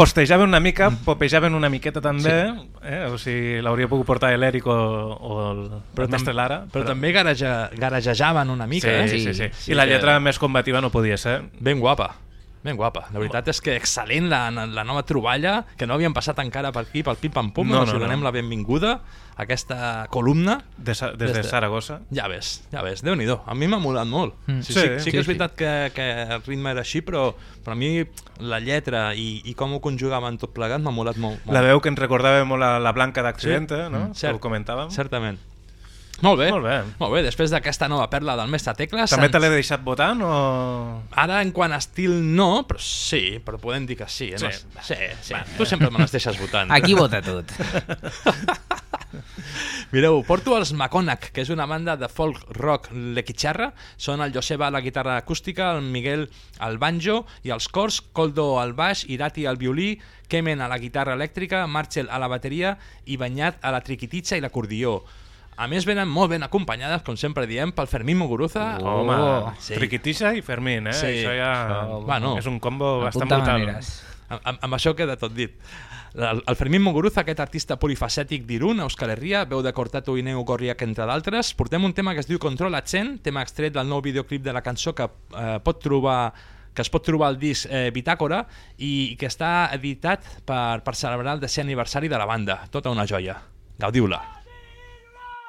postejaven una mica, popejaven una miqueta també, eh? o sigui, l'hauria pogut portar l'Eric o, o el, Però, el mestre Lara. però, també gareja, garajejaven una mica. eh? Sí, sí, sí, sí. I la que- lletra més combativa no podia ser. Ben guapa. Ben guapa. La veritat és que excel·lent la, la nova troballa, que no havíem passat encara per aquí, pel Pim Pam Pum. No, us no, donem no. la benvinguda a aquesta columna. De, Sa- des de Saragossa. Ja ves, ja ves, déu nhi A mi m'ha molat molt. Mm. Sí, sí, Sí, sí, sí, que és sí. veritat que, que el ritme era així, però, però a mi la lletra i, i com ho conjugaven tot plegat m'ha molat molt, molt. La veu que ens recordava molt a la Blanca d'Accidente, Sí. no? Mm, cert. Que ho comentàvem. Certament. Molt bé. Molt bé. Molt bé, després d'aquesta nova perla del mestre Tecles... També te l'he deixat votant o...? Ara, en quant a estil, no, però sí, però podem dir que sí. Eh? Sí. No, sí, sí. Tu sempre me les deixes votant. Aquí vota tot. Mireu, porto els Maconac, que és una banda de folk rock lequitxarra. Són el Joseba a la guitarra acústica, el Miguel al banjo i els cors, Coldo al baix, Irati al violí, Kemen a la guitarra elèctrica, Marcel a la bateria i Banyat a la triquititxa i l'acordió. A més, venen molt ben acompanyades, com sempre diem, pel Fermín Muguruza. Home, Triquitissa i Fermín, eh? Sí. Això ja bueno, és un combo bastant brutal. Amb, amb, amb això queda tot dit. El, el Fermín Muguruza, aquest artista polifacètic d'Irun, Euskal Herria, veu de Cortato i Neu Gorriak, entre d'altres, portem un tema que es diu Control Accent, tema extret del nou videoclip de la cançó que eh, pot trobar que es pot trobar al disc eh, Bitàcora i, i que està editat per, per celebrar el desè aniversari de la banda. Tota una joia. Gaudiu-la.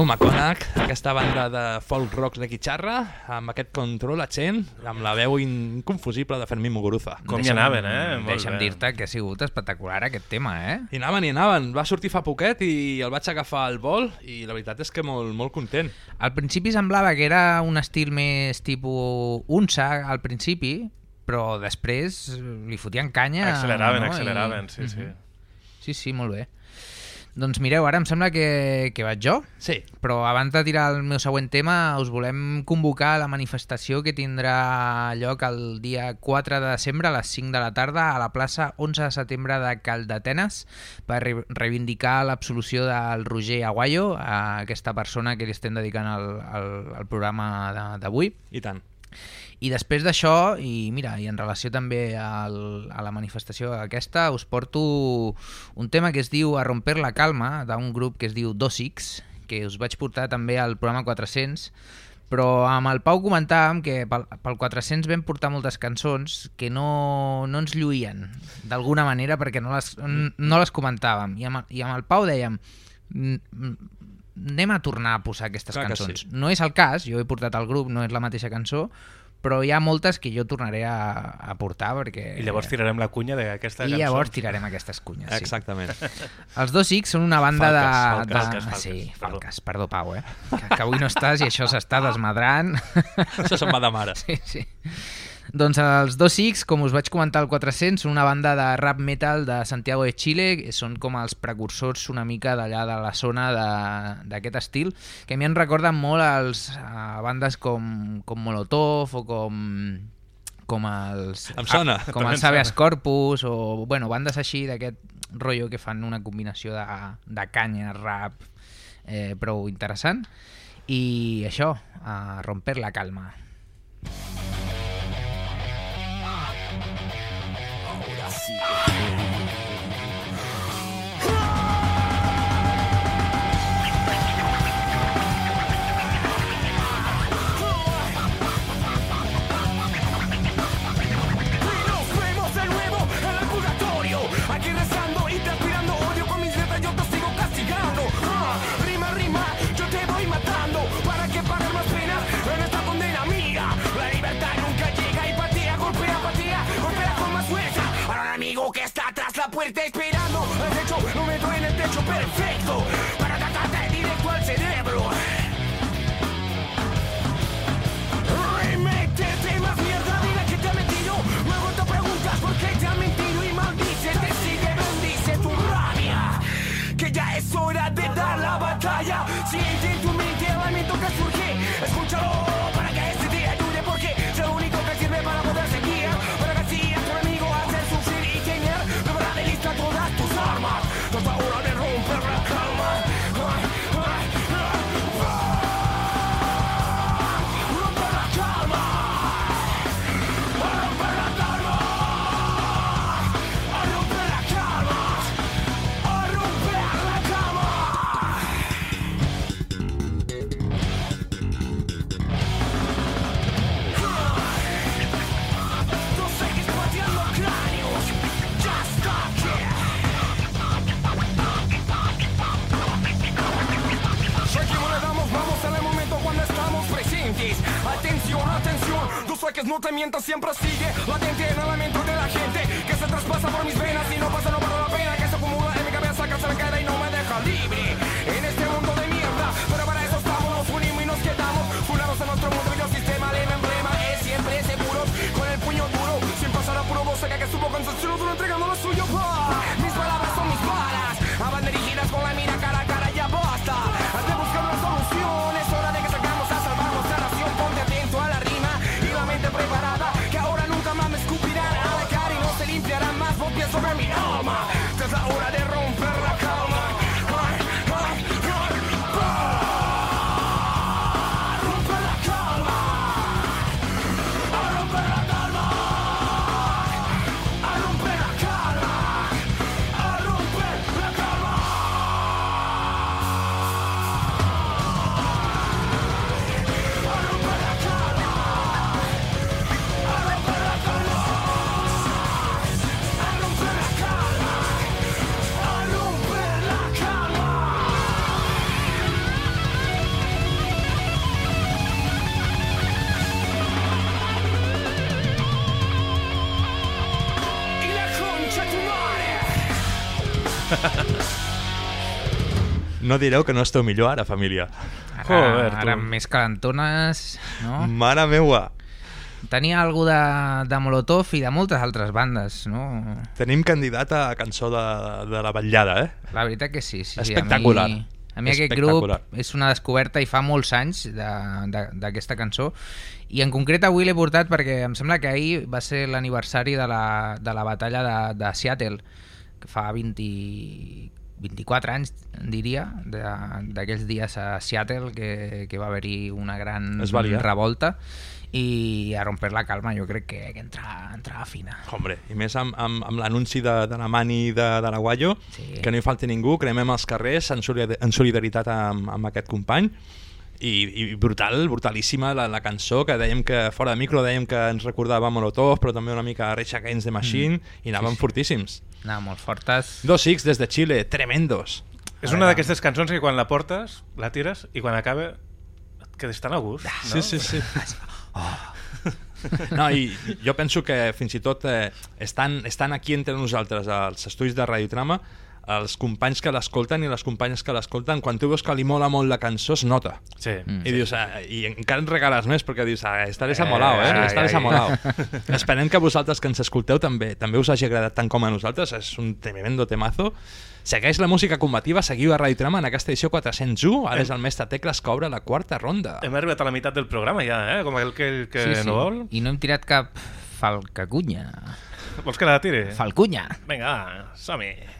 Bueno, Maconac, aquesta banda de folk rock de Quitxarra, amb aquest control accent, amb la veu inconfusible de Fermín Muguruza. Com hi anaven, eh? Molt Deixa'm dir-te que ha sigut espectacular aquest tema, eh? I anaven, i anaven. Va sortir fa poquet i el vaig agafar al vol i la veritat és que molt, molt content. Al principi semblava que era un estil més tipus unsa al principi, però després li fotien canya... Acceleraven, no? acceleraven, sí, sí. Mhm. Sí, sí, molt bé. Doncs mireu, ara em sembla que, que vaig jo. Sí. Però abans de tirar el meu següent tema, us volem convocar a la manifestació que tindrà lloc el dia 4 de desembre a les 5 de la tarda a la plaça 11 de setembre de Caldatenes per re- reivindicar l'absolució del Roger Aguayo, a aquesta persona que li estem dedicant el, el, el programa de- d'avui. I tant. I després d'això, i mira, i en relació també al, a la manifestació aquesta, us porto un tema que es diu A romper la calma, d'un grup que es diu Dosix, que us vaig portar també al programa 400, Però amb el Pau comentàvem que pel, pel 400 vam portar moltes cançons que no, no ens lluïen d'alguna manera perquè no les, no les comentàvem. I amb, I amb el Pau dèiem "Mm, mm, anem a tornar a posar aquestes Clar cançons. sí. No és el cas, jo he portat al grup, no és la mateixa cançó, però hi ha moltes que jo tornaré a, a portar perquè... I llavors tirarem la cunya d'aquesta I cançó. llavors tirarem aquestes cunyes, sí. Exactament. Els dos X són una banda Falques, de... falques, de... falques, falques, sí, perdó. falques, perdó, Pau, eh? Que, que avui no estàs i això s'està desmadrant. Això se'n va de mare. Sí, sí. Doncs els dos X, com us vaig comentar al 400, són una banda de rap metal de Santiago de Chile, que són com els precursors una mica d'allà de la zona d'aquest estil, que a mi em recorden molt als, a bandes com, com Molotov o com com els... Em sona. ah, com els Habeas sona. Corpus o bueno, bandes així d'aquest rotllo que fan una combinació de, de canya, rap, eh, prou interessant. I això, a romper la calma. Nos puerta que no siempre sigue. Latente en el lamento de la gente que se traspasa por mis venas y no pasa, no vale la pena que se acumula en mi cabeza, que se me queda y no me deja libre. En este mundo No direu que no esteu millor ara, família. Ara, Joder, ara amb més calentones, no? Mare meua. Tenia algú de, de Molotov i de moltes altres bandes, no? Tenim candidat a cançó de, de la vetllada, eh? La veritat que sí. sí sí. Espectacular. A mi, a mi aquest grup és una descoberta i fa molts anys de- de- d'aquesta cançó i en concret avui l'he portat perquè em sembla que ahir va ser l'aniversari de, la, de la batalla de, de Seattle que fa 20, 24 anys, diria, de- d'aquells dies a Seattle que, que va haver-hi una gran Es revolta i a romper la calma jo crec que, que entra, entrava fina. Hombre, i més amb, amb, amb l'anunci de, de la Mani de, d'Araguayo, Sí. que no hi falti ningú, cremem els carrers en solidaritat amb, amb aquest company i, i brutal, brutalíssima la, la cançó, que dèiem que fora de micro dèiem que ens recordava Molotov, però també una mica Rage Against the Machine, Mm. i anaven Sí, sí. fortíssims. Anaven molt fortes. Dos X des de Xile, tremendos. És una d'aquestes cançons que quan la portes, la tires i quan acaba et quedes tan a gust. No? Sí, sí, sí. No, i jo penso que fins i tot eh, estan, estan aquí entre nosaltres, als estudis de Radiotrama, els companys que l'escolten i les companyes que l'escolten, quan tu veus que li mola molt la cançó, es nota. Sí. Mm. I dius, ah, i encara et regales més, perquè dius, ah, esta les ha eh? ai, Esta les ha. Esperem que vosaltres que ens escolteu també també us hagi agradat tant com a nosaltres, és un tremendo temazo. Segueix la música combativa, seguiu a Radiotrama en aquesta edició 401, ara és el mestre Tecles que obre la quarta ronda. Hem arribat a la meitat del programa ja, eh? Com aquell que, que sí, sí. no vol. I no hem tirat cap falcacunya. Vols que la tiri? Falcunya. Vinga, va, som-hi.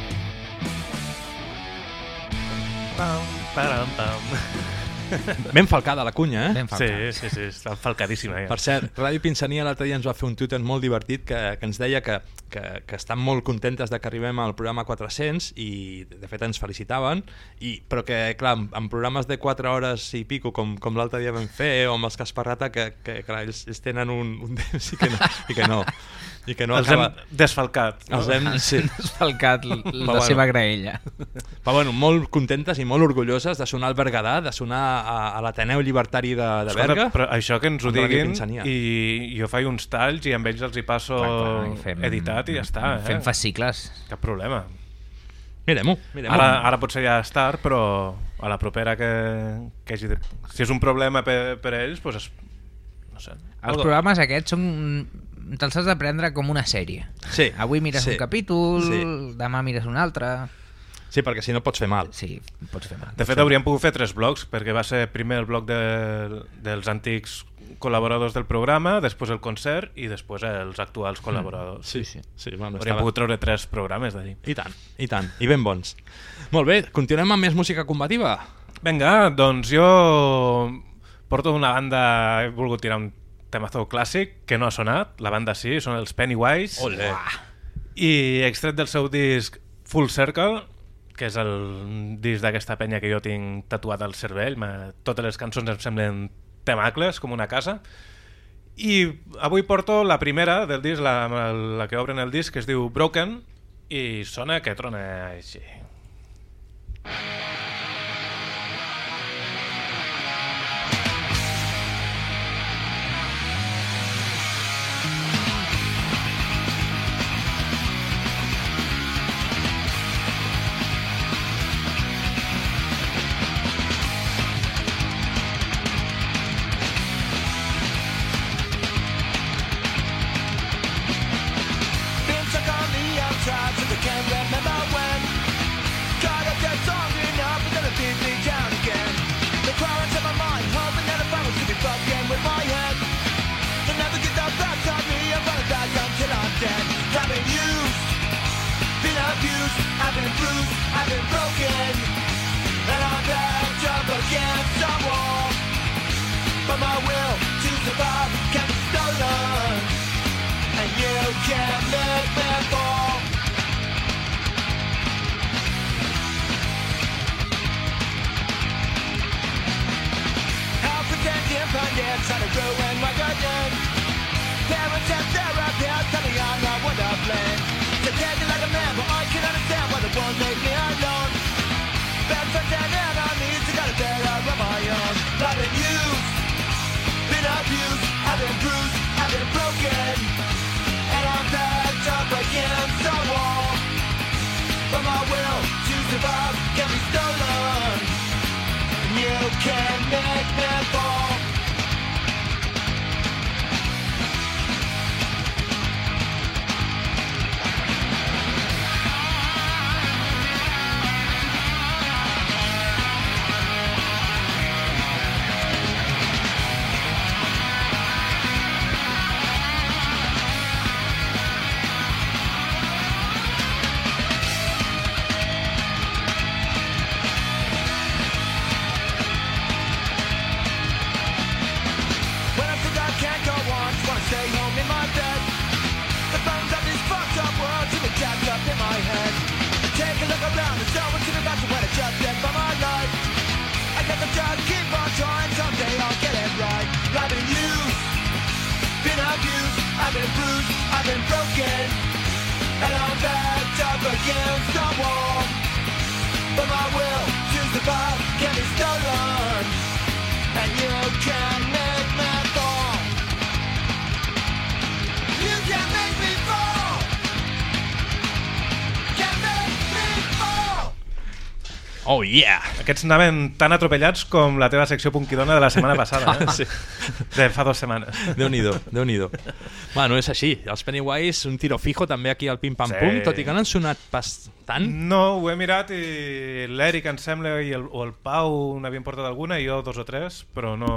Pam, param, pam. Ben falcada la cunya, eh? Ben Sí, sí, sí, està falcadíssima. Ja. Per cert, Ràdio Pinsania l'altre dia ens va fer un Twitter molt divertit que, que ens deia que, que, que estan molt contentes de que arribem al programa 400 i de fet ens felicitaven, i, però que clar, en, en programes de 4 hores i pico com, com l'altre dia vam fer o amb els Casparrata que, que clar, ells, ells tenen un, un temps i que no, i que no, i que no Els acaba... hem desfalcat. No? Els hem, sí. desfalcat la seva graella. Però bueno, molt contentes i molt orgulloses de sonar al Berguedà, de sonar a, a l'Ateneu Llibertari de, de Escolta, Berga. però això que ens ho diguin i jo faig uns talls i amb ells els hi passo Clar, clar, i fem- editat i ja està. Eh? Fem fascicles. Cap problema. Mirem-ho, mirem-ho. Ara, ara potser ja és tard, però a la propera que, que hagi de... Si és un problema per, per ells, doncs es... no sé. Els programes aquests són... Te'ls has de prendre com una sèrie. Sí. Avui mires sí. un capítol, Sí. demà mires un altre... Sí, perquè si no pots fer mal. Sí, pots fer mal. De fet, hauríem pogut fer tres blocs, perquè va ser primer el bloc de, dels antics col·laboradors del programa, després el concert i després els actuals col·laboradors. Sí, sí. sí bueno, Hauríem estava- pogut treure tres programes d'allí. I tant, i tant, i ben bons. Molt bé, continuem amb més música combativa. Vinga, doncs jo porto una banda, he volgut tirar un temazo clàssic que no ha sonat, la banda sí, són els Pennywise. Olé. I extret del seu disc Full Circle, que és el disc d'aquesta penya que jo tinc tatuat al cervell, totes les cançons em semblen temacles, com una casa. I avui porto la primera del disc, la, la que obren el disc, que es diu Broken, i sona que trona així. Yeah! Aquests anaven tan atropellats com la teva secció punquidona de la setmana passada, eh? Sí. De fa dues setmanes. Déu-n'hi-do, déu nhi déu Bueno, és així. Els Pennywise, un tiro fijo també aquí al Pim Pam Sí. Pum, tot i que no han sonat pas tant. No, ho he mirat i l'Eric, em sembla, i el, o el Pau n'havien portat alguna i jo dos o tres, però no...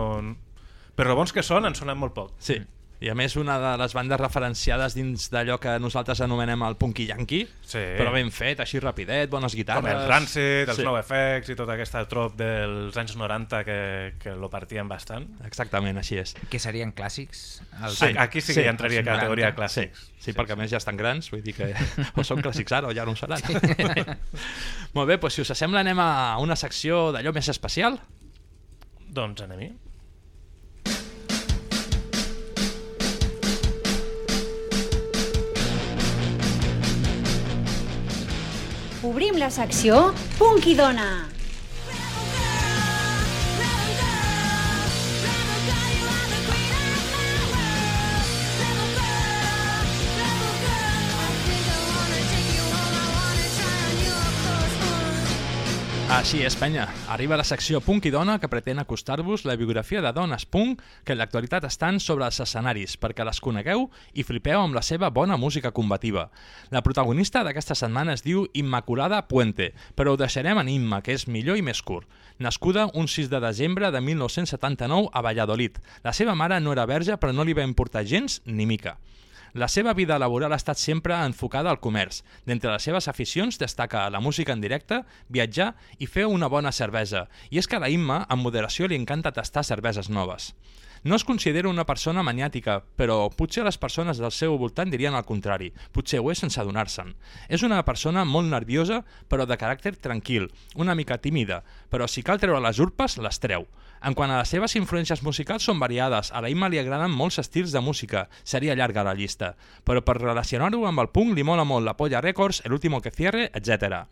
Però bons que són, han sonat molt poc. Sí. I a més una de les bandes referenciades dins d'allò que nosaltres anomenem el punky yankee, Sí. però ben fet, així rapidet, bones guitarres... Com el Rancid, els Sí. sí. NoFX i tota aquesta trop dels anys 90 que, que lo partien bastant. Exactament, així és. Que serien clàssics? Els Sí, aquí sí que hi entraria els categoria 90. clàssics. Sí, sí, perquè a més ja estan grans, vull dir que o són clàssics ara o ja no ho seran. Molt bé, doncs si us sembla anem a una secció d'allò més especial. Doncs anem-hi. Obrim la secció Punky Dona. Així és, penya. Arriba la secció Punk i Dona que pretén acostar-vos la biografia de dones punk que en l'actualitat estan sobre els escenaris perquè les conegueu i flipeu amb la seva bona música combativa. La protagonista d'aquesta setmana es diu Immaculada Puente, però ho deixarem en Imma, que és millor i més curt. Nascuda un 6 de desembre de 1979 a Valladolid. La seva mare no era verge però no li va importar gens ni mica. La seva vida laboral ha estat sempre enfocada al comerç. D'entre les seves aficions destaca la música en directe, viatjar i fer una bona cervesa. I és que a la Imma, amb moderació, li encanta tastar cerveses noves. No es considera una persona maniàtica, però potser les persones del seu voltant dirien el contrari. Potser ho és sense adonar-se'n. És una persona molt nerviosa, però de caràcter tranquil, una mica tímida, però si cal treure les urpes, les treu. En quant a les seves influències musicals són variades, a la Imma li agraden molts estils de música, seria llarga la llista, però per relacionar-ho amb el punk li mola molt la Polla Records, El Último que Cierre, etc.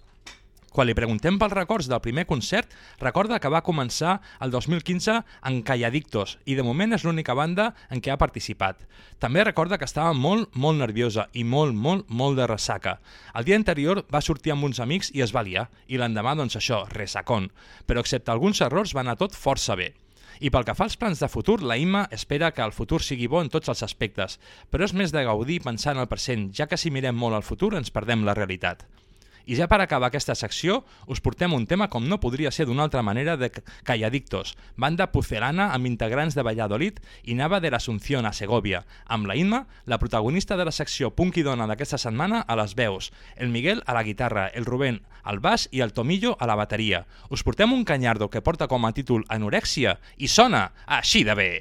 Quan li preguntem pels records del primer concert, recorda que va començar el 2015 en Calladictos i de moment és l'única banda en què ha participat. També recorda que estava molt, molt nerviosa i molt, molt, molt de ressaca. El dia anterior va sortir amb uns amics i es va liar, i l'endemà, doncs això, ressacón. Però excepte alguns errors va anar tot força bé. I pel que fa als plans de futur, la Imma espera que el futur sigui bo en tots els aspectes, però és més de gaudir pensant en el present, ja que si mirem molt al futur ens perdem la realitat. I ja per acabar aquesta secció, us portem un tema com no podria ser d'una altra manera de Calladictos, banda pucelana amb integrants de Valladolid i Nava de l'Asunción a Segovia, amb la Inma, la protagonista de la secció Punk i Dona d'aquesta setmana a les veus, el Miguel a la guitarra, el Rubén al baix i el Tomillo a la bateria. Us portem un canyardo que porta com a títol Anorèxia i sona així de bé.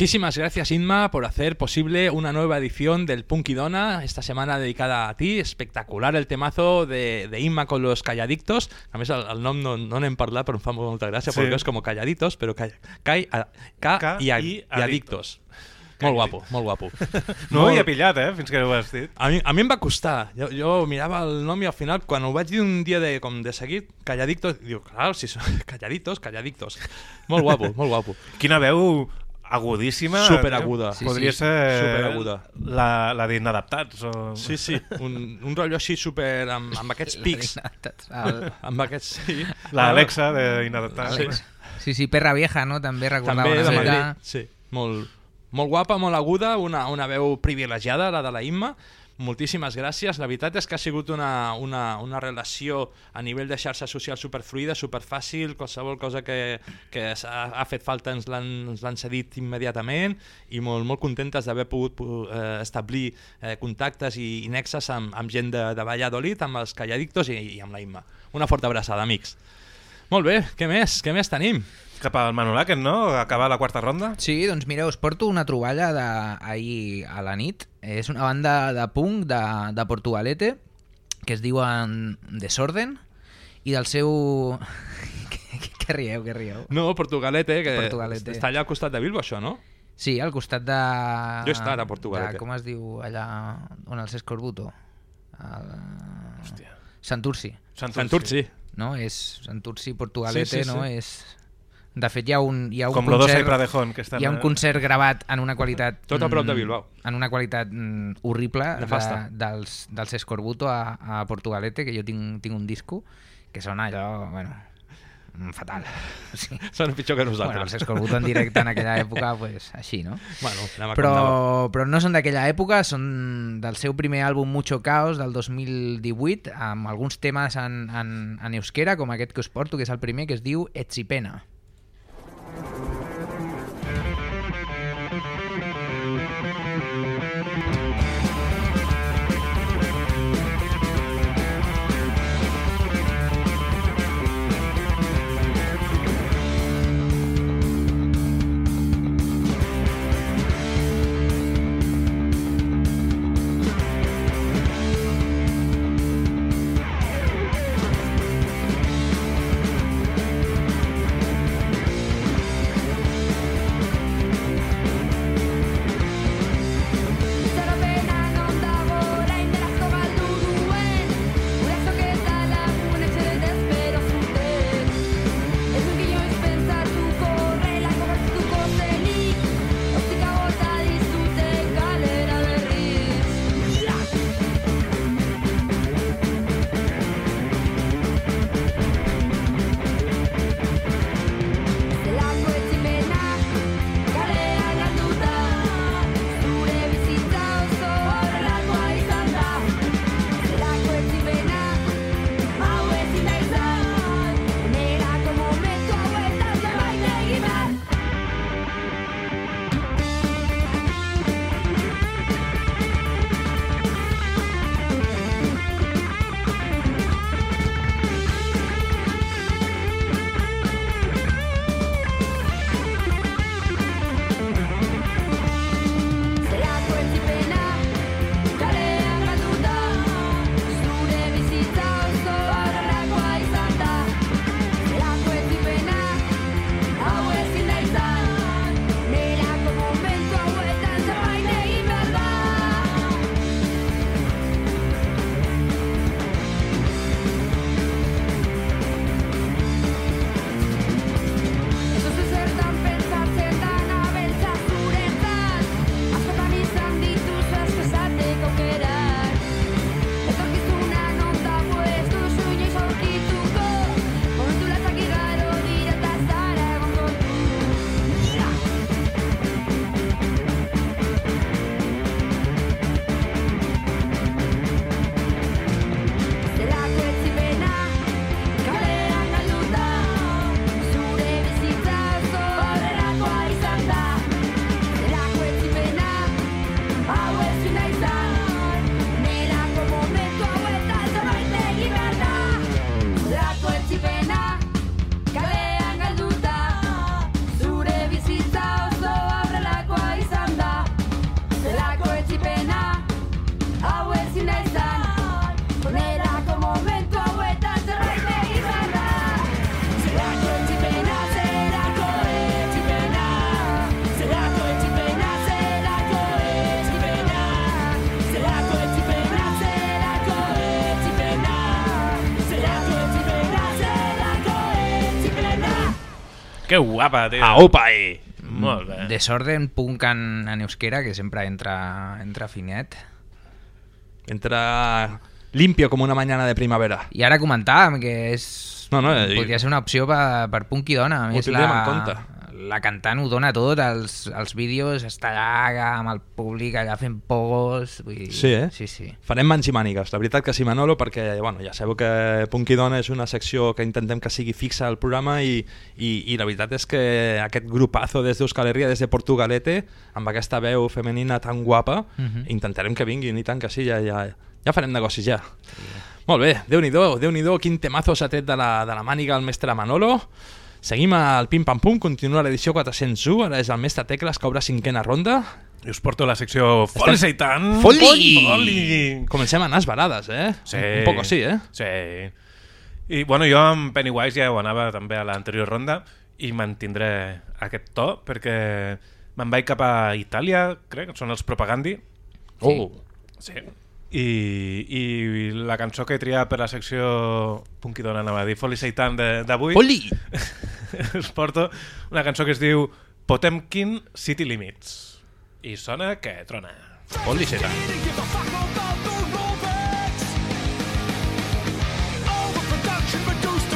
Muchísimas gracias Inma por hacer posible una nueva edición del Punky Dona, esta semana dedicada a ti. Espectacular el temazo de, de Inma con los calladictos. A més el, el nom no, no n'hem parlat però em fa molta gràcia Sí. perquè és com calladitos però ca, cai, a, ca, Ca i, a, i i adictos. Molt guapo, molt guapo. No ho havia pillat, eh, fins que ho has dit. A mi, a mi em va costar. Jo, jo mirava el nom i al final, quan ho vaig dir un dia de, com de seguit, calladictos, diu, clar, si són calladitos, calladictos. Molt guapo, molt guapo. Quina veu agudíssima. Superaguda. Sí, Podria ser Superaguda. la, la d'Inadaptats. O... Sí, sí, un, un rotllo així super amb, amb aquests pics. El- amb aquests, sí. La Alexa d'Inadaptats. Alex. Sí, sí, Perra Vieja, no? També recordava També una mica. Madrid, sí. Molt, molt guapa, molt aguda, una, una veu privilegiada, la de la Imma. Moltíssimes gràcies. La veritat és que ha sigut una, una, una relació a nivell de xarxa social superfluida, superfàcil, qualsevol cosa que, que s'ha- ha fet falta ens l'han cedit immediatament i molt, molt contentes d'haver pogut eh, establir eh, contactes i, i nexes amb, amb gent de, de Valladolid, amb els calladictos i, i amb la Imma. Una forta abraçada, amics. Molt bé, què més? Què més tenim? Cap al Manolaken, no? Acabar la quarta ronda? Sí, doncs mireu, us porto una troballa d'ahir a la nit. És una banda de punk de, de Portugalete que es diuen Desorden i del seu... que, que rieu, que rieu. No, Portugalete, que Portugalete. està allà al costat de Bilbo, això, no? Sí, al costat de... Jo he estat a Portugalete. De, com es diu allà on el Escorbuto? El... Hòstia. Santurci. Santurci. Santurci. No, és Santurci, Portugalete, Sí, sí, no? sí. És... De fet, hi ha un, hi ha un Com concert... i Pradejón, que estan Hi ha un concert gravat en una qualitat... Tot a prop de mm, Bilbao. En una qualitat mm, horrible de, Nefasta. dels, dels Escorbuto a, a Portugalete, que jo tinc, tinc un disco que sona allò, bueno, fatal. Sí. Són pitjor que nosaltres. Bueno, els Escorbuto en directe en aquella època, pues, així, no? Bueno, però, però no són d'aquella època, són del seu primer àlbum Mucho Caos del 2018, amb alguns temes en, en, en euskera, com aquest que us porto, que és el primer, que es diu Ets i pena. Que guapa, tio. Aupa, eh! Molt bé. Desorden punk en, en euskera, que sempre entra, entra finet. Entra limpio com una mañana de primavera. I ara comentàvem que és... No, no, eh, podria ser una opció per, per punk i dona. A Ho més, tindrem la, en compte. La cantant ho dona tot, els, els vídeos està allà amb el públic allà fent pogos... Vull dir, Sí, eh? Sí, sí. Farem mans i mànigues, la veritat que sí, Manolo, perquè bueno, ja sabeu que Punk i Dona és una secció que intentem que sigui fixa al programa i, i, i la veritat és que aquest grupazo des d'Euskal Herria, des de Portugalete, amb aquesta veu femenina tan guapa, Mhm. intentarem que vinguin i tant que sí, ja, ja, ja farem negocis ja. Molt bé, Déu-n'hi-do, déu nhi déu quin temazo s'ha tret de la, de la màniga el mestre Manolo. Seguim al Pim Pam Pum, continua l'edició 401, ara és el mestre Tecles que obre cinquena ronda. I us porto la secció Foli Seitan. Foli! Foli! Comencem a anar esbarades, eh? Sí. Un poc sí, eh? Sí. I bueno, jo amb Pennywise ja ho anava també a l'anterior ronda i mantindré aquest to perquè me'n vaig cap a Itàlia, crec, són els Propagandi. Oh. Sí. I, I la cançó que he triat per la secció Punky Dona anava a dir Foli Seitan de- d'avui Foli! us porto una cançó que es diu Potemkin City Limits i sona que trona. Foli Seitan. Overproduction reduced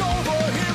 over here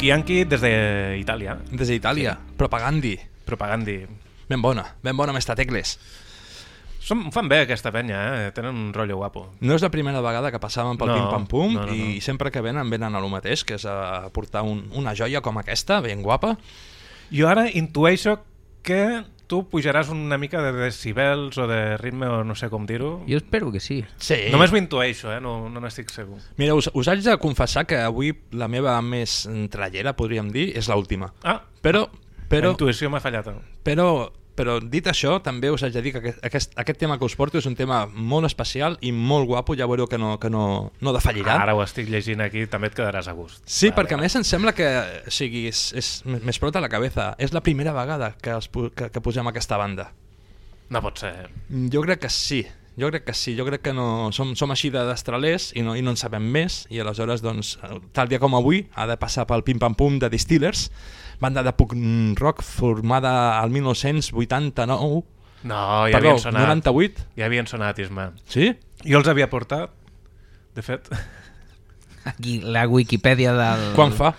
Punky Yankee des d'Itàlia. Des d'Itàlia. Propagandi. Propagandi. Ben bona, ben bona, Mestre Tecles. Som, fan bé aquesta penya, eh? tenen un rotllo guapo. No és la primera vegada que passaven pel No, Pim Pam Pum no, no, i no. sempre que venen, venen a lo mateix, que és a portar un, una joia com aquesta, ben guapa. Jo ara intueixo que tu pujaràs una mica de decibels o de ritme o no sé com dir-ho. Jo espero que sí. Sí. Només ho intueixo, eh? no, no n'estic segur. Mira, us, us haig de confessar que avui la meva més trallera, podríem dir, és l'última. Ah, Però, però, la intuïció m'ha fallat. però, però dit això, també us haig de dir que aquest, aquest, aquest tema que us porto és un tema molt especial i molt guapo, ja veureu que no, que no, no defallirà. Ara ho estic llegint aquí, també et quedaràs a gust. Sí, perquè a més em sembla que o sigui, és, és, m'explota la cabeza. És la primera vegada que, els, que, que posem aquesta banda. No pot ser. Jo crec que sí. Jo crec que sí, jo crec que no, som, som així de destralers i no, i no en sabem més i aleshores doncs, tal dia com avui ha de passar pel Pim Pam Pum de Distillers banda de punk rock formada al 1989 No, ja Perdó, havien sonat. 98? Ja havien sonat, Isma. Sí? Jo els havia portat, de fet... Aquí, la Wikipedia del... Quan fa?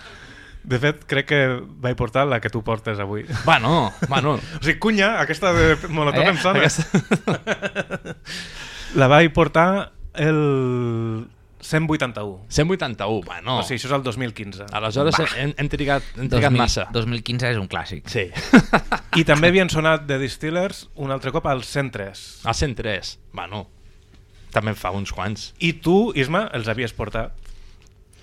De fet, crec que vaig portar la que tu portes avui. Bueno, bueno. o sigui, cunya, aquesta de Molotov Eh? em sona. Aquesta- la vaig portar el 181. 181, bueno. O sigui, això és el 2015. Aleshores Va. hem, hem trigat, hem trigat 2000, massa. 2015 és un clàssic. Sí. I també havien sonat de Distillers un altre cop al 103. Al 103, bueno, també en fa uns quants. I tu, Isma, els havies portat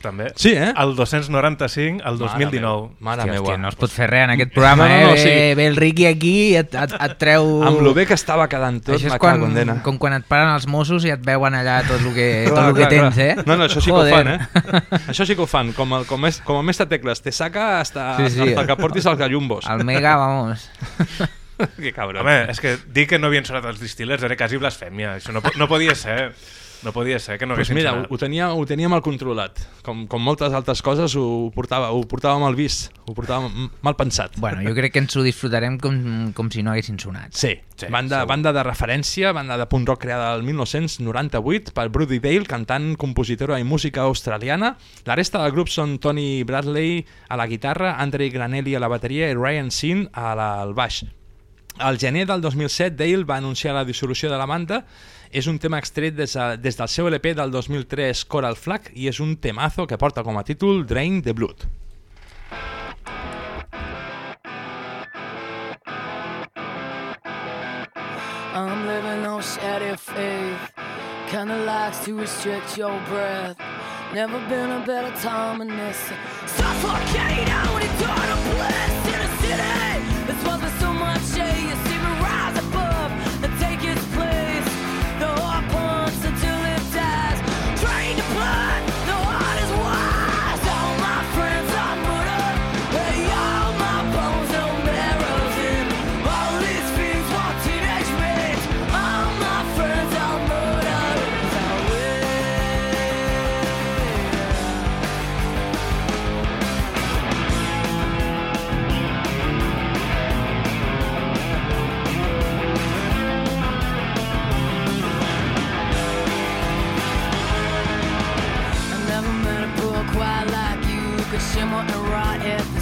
també. Sí, eh? El 295, el 2019. Mare Hòstia, meua. no es pot fer res en aquest programa, No, no, no, eh? Ve, sí. ve el Ricky aquí i et, et, et treu... Amb lo bé que estava quedant tot, Això és quan, cago en dena. com quan et paren els Mossos i et veuen allà tot el que, tot Clar, el que clar, tens, clar. eh? No, no, això sí que Joder. ho fan, eh? això sí que ho fan. Com el, com és, com el mestre Tecles, te saca hasta, Sí, sí. hasta que portis els gallumbos. El Mega, vamos. que cabrón. Home, és que dir que no havien sonat els Distillers era quasi blasfèmia. Això no, no podia ser. No podia ser que no pues haguessin mira, ho, ho, tenia, ho teníem mal controlat. Com, com moltes altres coses ho, portava, ho portàvem mal vist, ho portàvem m- mal pensat. Bueno, jo crec que ens ho disfrutarem com, com si no haguessin sonat. Sí, sí banda, banda de referència, banda de punt rock creada el 1998 per Brody Dale, cantant, compositora i música australiana. La resta del grup són Tony Bradley a la guitarra, Andre Granelli a la bateria i Ryan Sin a la, al baix. Al gener del 2007, Dale va anunciar la dissolució de la banda. És un tema extret des, de, des del seu LP del 2003, Coral Flag, i és un temazo que porta com a Drain the Blood. I'm living on shady faith. Kinda likes to restrict your breath. Never been a better time than this. Suffocate out eternal bliss in and rot it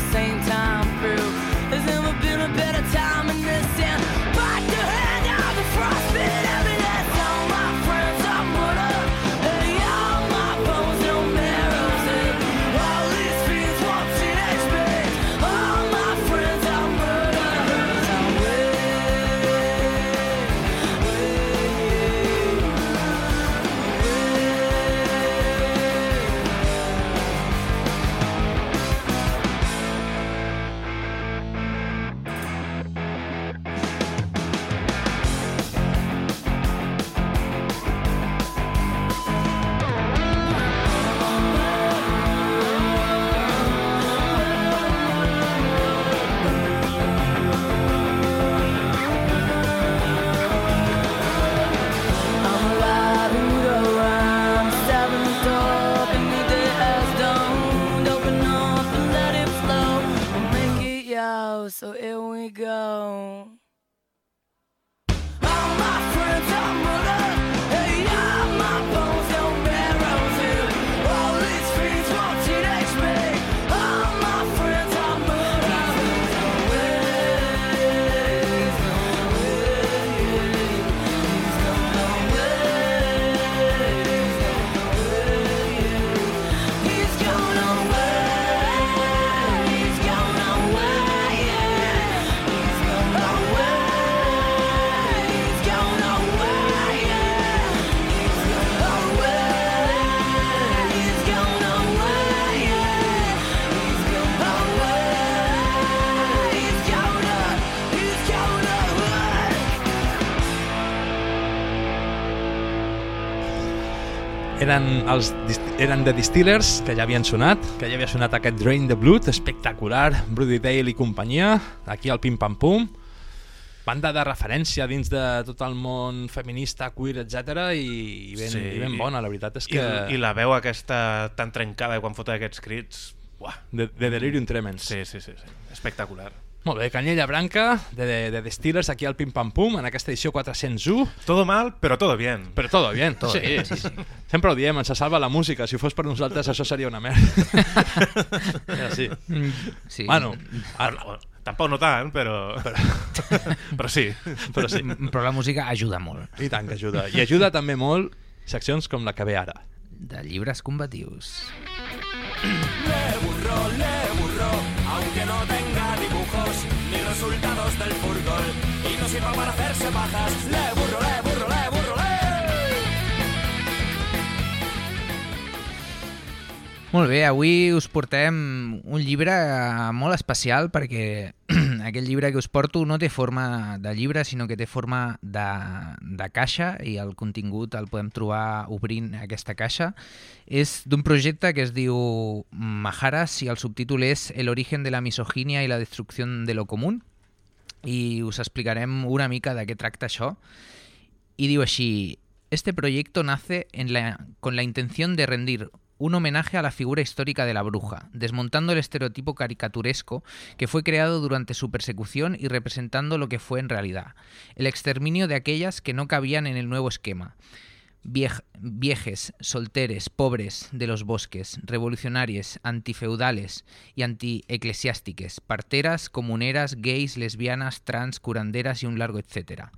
eren, els, eren The Distillers, que ja havien sonat, que ja havia sonat aquest Drain the Blood, espectacular, Brody Dale i companyia, aquí al Pim Pam Pum, banda de referència dins de tot el món feminista, queer, etc i, i, ben, Sí, i ben bona, la veritat és que... I, I la veu aquesta tan trencada quan fot aquests crits... Uah. De, de Delirium Tremens. Sí, sí, sí, sí. espectacular. Molt bé, Canyella Branca, de, de, de The Steelers, aquí al Pim Pam Pum, en aquesta edició 401. Todo mal, pero todo bien. Però todo bien, Todo sí, bien, sí, sí. Sempre ho diem, ens salva la música. Si fos per nosaltres, això seria una merda. Ja, sí. Sí. Bueno, Bueno, tampoc no tant, però... però sí. Però sí. Però la música ajuda molt. I tant que ajuda. I ajuda també molt seccions com la que ve ara. De llibres combatius. Le burro, le burro, aunque no tenga ni resultados del fútbol y no sirva para hacerse pajas. Le burro, le burro, le burro, le. Molt bé, avui us portem un llibre eh, molt especial perquè aquest llibre que us porto no té forma de llibre, sinó que té forma de, de caixa i el contingut el podem trobar obrint aquesta caixa. És d'un projecte que es diu Majaras i el subtítol és El origen de la misoginia i la destrucció de lo común i us explicarem una mica de què tracta això. Y digo así, este proyecto nace en la- con la intención de rendir un homenaje a la figura histórica de la bruja, desmontando el estereotipo caricaturesco que fue creado durante su persecución y representando lo que fue en realidad, el exterminio de aquellas que no cabían en el nuevo esquema. Viej- viejes, solteres, pobres de los bosques, revolucionarias, antifeudales y antieclesiástiques, parteras, comuneras, gays, lesbianas, trans, curanderas y un largo etcétera.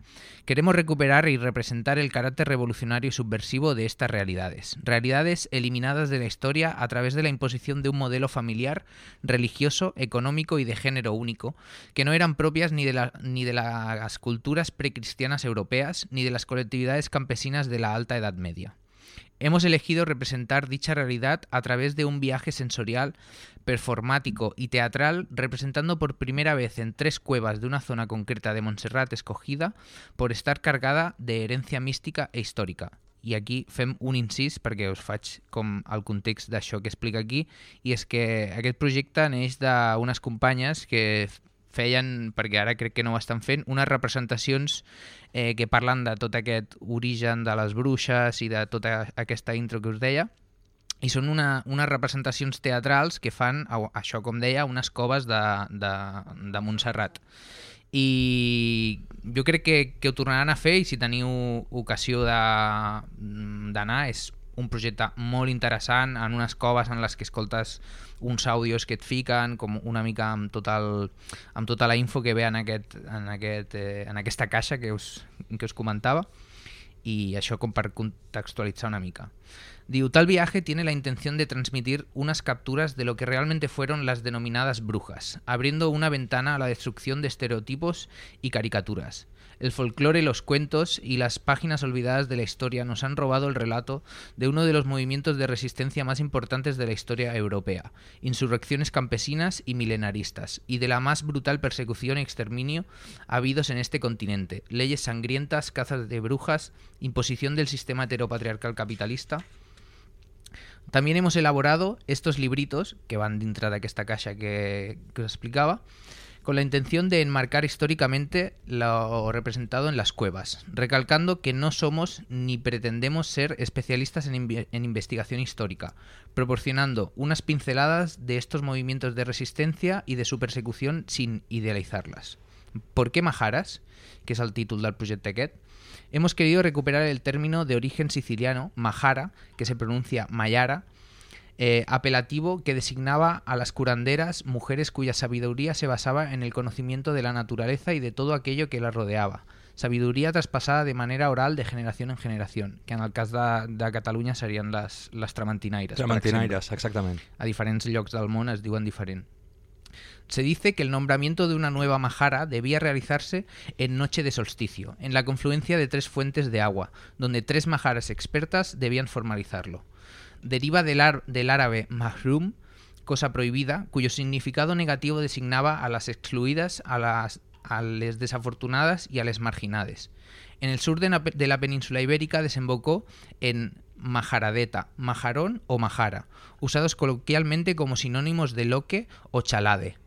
Queremos recuperar y representar el carácter revolucionario y subversivo de estas realidades, realidades eliminadas de la historia a través de la imposición de un modelo familiar, religioso, económico y de género único, que no eran propias ni de, la- ni de las culturas precristianas europeas ni de las colectividades campesinas de la Alta Edad Media. Hemos elegido representar dicha realidad a través de un viaje sensorial, performático y teatral, representando por primera vez en tres cuevas de una zona concreta de Montserrat escogida por estar cargada de herencia mística e històrica. I aquí fem un incís perquè us faig com el context d'això que explica aquí, i és que aquest projecte neix d'unes companyes que feien, perquè ara crec que no ho estan fent, unes representacions eh, que parlen de tot aquest origen de les bruixes i de tota aquesta intro que us deia, i són una, unes representacions teatrals que fan, això com deia, unes coves de, de, de Montserrat. I jo crec que, que ho tornaran a fer i si teniu ocasió d'anar és un projecte molt interessant en unes coves en les que escoltes uns àudios que et fiquen com una mica amb, tot el, amb tota la info que ve en, aquest, en, aquest, eh, en aquesta caixa que us, que us comentava y això com per contextualitzar una mica. Diu, tal viaje tiene la intención de transmitir unas capturas de lo que realmente fueron las denominadas brujas, abriendo una ventana a la destrucción de estereotipos y caricaturas. El folclore, los cuentos y las páginas olvidadas de la historia nos han robado el relato de uno de los movimientos de resistencia más importantes de la historia europea, insurrecciones campesinas y milenaristas, y de la más brutal persecución y exterminio habidos en este continente, leyes sangrientas, cazas de brujas, imposición del sistema heteropatriarcal capitalista, también hemos elaborado estos libritos, que van dintre d'aquesta caixa que, que os explicaba, con la intención de enmarcar históricamente lo representado en las cuevas, recalcando que no somos ni pretendemos ser especialistas en, inve- en investigación histórica, proporcionando unas pinceladas de estos movimientos de resistencia y de su persecución sin idealizarlas. ¿Por qué Majaras? Que es el título del proyecto aquest. Hemos querido recuperar el término de origen siciliano, majara, que se pronuncia mayara, eh, apelativo que designaba a las curanderas, mujeres cuya sabiduría se basaba en el conocimiento de la naturaleza y de todo aquello que la rodeaba. Sabiduría traspasada de manera oral de generación en generación, que en el cas de, de Catalunya serien les, les Tramantinaires, exemple. exactament. A diferents llocs del món es diuen diferent. Se dice que el nombramiento de una nueva majara debía realizarse en noche de solsticio, en la confluencia de tres fuentes de agua, donde tres majaras expertas debían formalizarlo. Deriva del, árabe mahrum, cosa prohibida, cuyo significado negativo designaba a las excluidas, a las a desafortunadas y a les marginades. En el sur de, na- de la península ibérica desembocó en majaradeta, majarón o majara, usados coloquialmente como sinónimos de loque o chalade.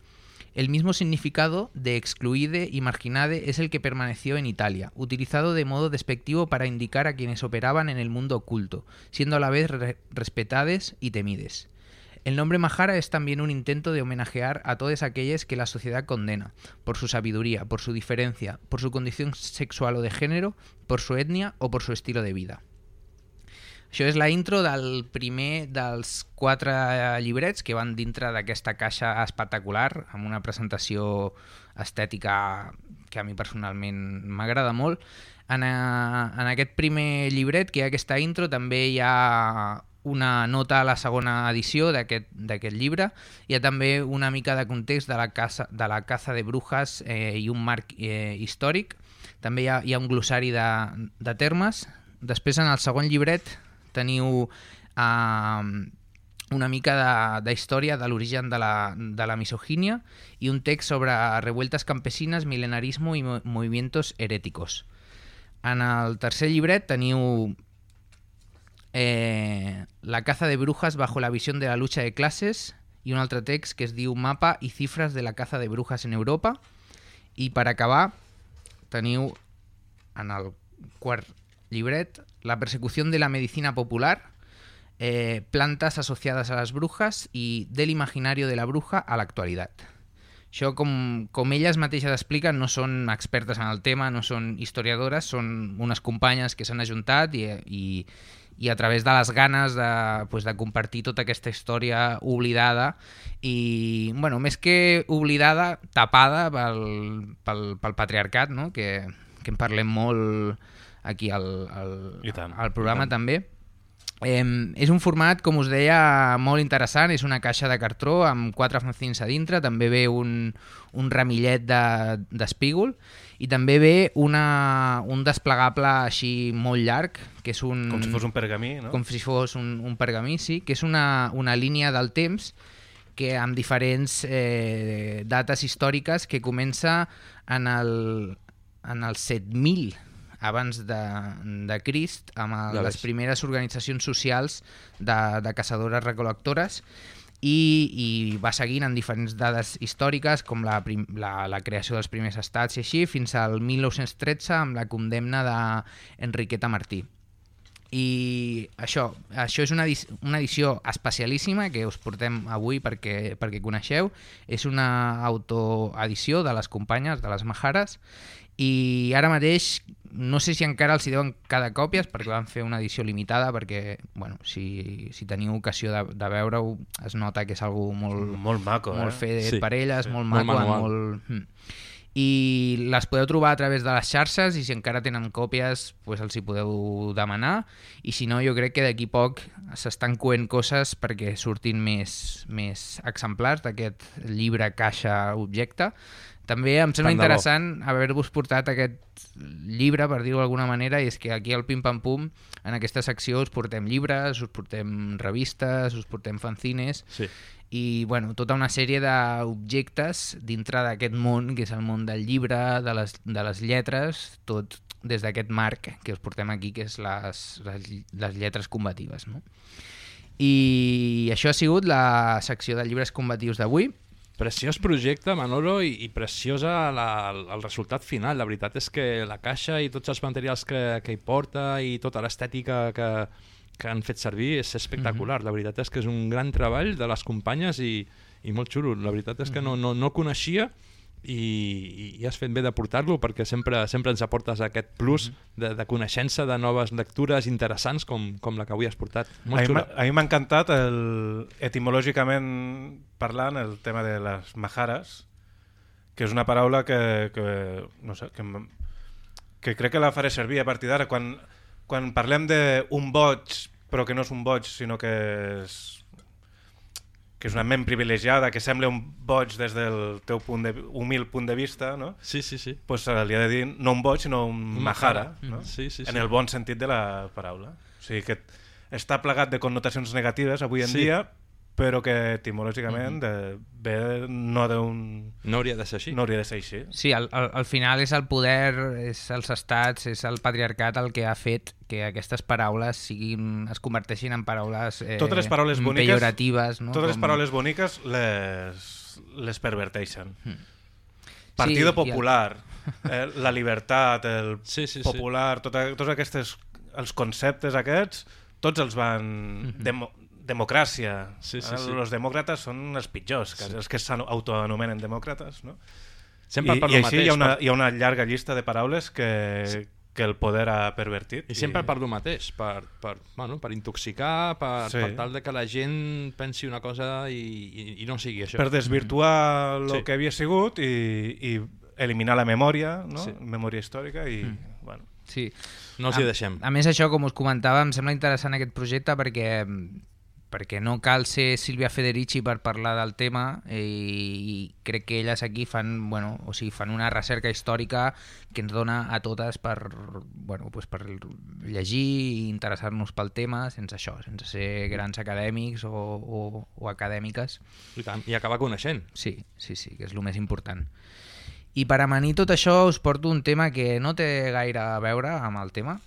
El mismo significado de excluide y marginade es el que permaneció en Italia, utilizado de modo despectivo para indicar a quienes operaban en el mundo oculto, siendo a la vez re- respetades y temides. El nombre Majara es también un intento de homenajear a todas aquellas que la sociedad condena, por su sabiduría, por su diferencia, por su condición sexual o de género, por su etnia o por su estilo de vida. Això és la intro del primer dels quatre llibrets que van dintre d'aquesta caixa espectacular, amb una presentació estètica que a mi personalment m'agrada molt. En, a, en aquest primer llibret, que hi ha aquesta intro, també hi ha una nota a la segona edició d'aquest d'aquest llibre. Hi ha també una mica de context de la, casa, de la caza de brujas eh, i un marc eh, històric. També hi ha, hi ha un glossari de, de termes. Després, en el segon llibret, teniu una mica de, de història de l'origen de, la, de la misogínia i un text sobre revueltas campesinas, milenarismo i mo movimientos heréticos. En el tercer llibret teniu eh, La caza de brujas bajo la visión de la lucha de clases i un altre text que es diu Mapa i cifres de la caza de brujas en Europa. I per acabar teniu en el quart llibret La persecución de la medicina popular, eh, plantas asociadas a las brujas i del imaginario de la bruja a l'actualitat. Això, com, com elles mateixes expliquen, no són expertes en el tema, no són historiadores, són unes companyes que s'han ajuntat i, i, i a través de les ganes de, pues, de compartir tota aquesta història oblidada i, bueno, més que oblidada, tapada pel, pel, pel patriarcat, no? que, que en parlem molt aquí al, al, tant, al programa també. Eh, és un format, com us deia, molt interessant. És una caixa de cartró amb quatre fanzines a dintre. També ve un, un ramillet de- d'espígol i també ve una, un desplegable així molt llarg, que és un... Com si fos un pergamí, no? Com si fos un, un pergamí, sí, que és una, una línia del temps que amb diferents eh, dates històriques que comença en el, en el 7000 abans de, de Crist, amb el, Ja les primeres organitzacions socials de, de caçadores-recol·lectores i, i va seguint en diferents dades històriques com la, prim, la, la creació dels primers estats i així fins al 1913 amb la condemna d'Enriqueta Martí. I això, això és una, una edició especialíssima que us portem avui perquè, perquè coneixeu. És una autoedició de les companyes, de les Majares, i ara mateix no sé si encara els hi deuen cada còpies perquè van fer una edició limitada perquè bueno, si, si teniu ocasió de, de veure-ho es nota que és algo molt, Molt maco, molt eh? fet Sí. per elles, Sí. molt Molt maco, manual. molt... Mm. i les podeu trobar a través de les xarxes i si encara tenen còpies pues els hi podeu demanar i si no jo crec que d'aquí poc s'estan coent coses perquè surtin més, més exemplars d'aquest llibre caixa objecte també em sembla interessant haver-vos portat aquest llibre, per dir-ho d'alguna manera, i és que aquí al Pim Pam Pum, en aquesta secció, us portem llibres, us portem revistes, us portem fanzines, Sí. i bueno, tota una sèrie d'objectes dintre d'aquest món, que és el món del llibre, de les, de les lletres, tot des d'aquest marc que us portem aquí, que és les, les, les lletres combatives. No? I això ha sigut la secció de llibres combatius d'avui. Preciós projecte, Manolo, i, i preciosa la, el, resultat final. La veritat és que la caixa i tots els materials que, que hi porta i tota l'estètica que, que han fet servir és espectacular. Mhm. La veritat és que és un gran treball de les companyes i, i molt xulo. La veritat és que no, Mhm. no, no el coneixia i, i, has fet bé de portar-lo perquè sempre sempre ens aportes aquest plus Mhm. de, de coneixença de noves lectures interessants com, com la que avui has portat. Molt A mi m'ha- encantat el, etimològicament parlant el tema de les majares que és una paraula que, que no sé, que, que crec que la faré servir a partir d'ara quan, quan parlem d'un boig però que no és un boig sinó que és que és una ment privilegiada, que sembla un boig des del teu punt de, humil punt de vista, no? Sí, sí, sí. Pues se li ha de dir no un boig, sinó un, majara. no? Mm. Sí, sí, en sí. el bon sentit de la paraula. O sigui que està plegat de connotacions negatives avui en Sí. dia, però que etimològicament de, ve no d'un... No hauria de ser així. No hauria de ser així. Sí, al, al, al final és el poder, és els estats, és el patriarcat el que ha fet que aquestes paraules siguin, es converteixin en paraules eh, totes les paraules boniques, pejoratives. No? Totes les Com- paraules boniques les, les perverteixen. Hmm. Partido Sí, i el- Popular, eh, la llibertat, el sí, sí, popular, tota, tots aquests, els conceptes aquests, tots els van... Mhm. Demo, democràcia. Sí, sí, Eh, sí. Els demòcrates són els pitjors, que, Sí. els que s'autoanomenen demòcrates, no? Sempre I, per i així mateix, hi ha, una, per- hi ha una llarga llista de paraules que, que el poder ha pervertit. I sempre per lo mateix, per, per, bueno, per intoxicar, per, Sí. per tal de que la gent pensi una cosa i, i, i no sigui això. per desvirtuar el Sí. que havia sigut i, i eliminar la memòria, no? Sí. memòria històrica i... Mm. Bueno. Sí. No els hi A- deixem. A més, això, com us comentava, em sembla interessant aquest projecte perquè perquè no cal ser Sílvia Federici per parlar del tema eh, i crec que elles aquí fan, bueno, o sigui, fan una recerca històrica que ens dona a totes per, bueno, pues per llegir i interessar-nos pel tema sense això, sense ser grans acadèmics o, o, o acadèmiques. I, tant, I acabar coneixent. Sí, sí, sí, que és el més important. I per amanir tot això us porto un tema que no té gaire a veure amb el tema.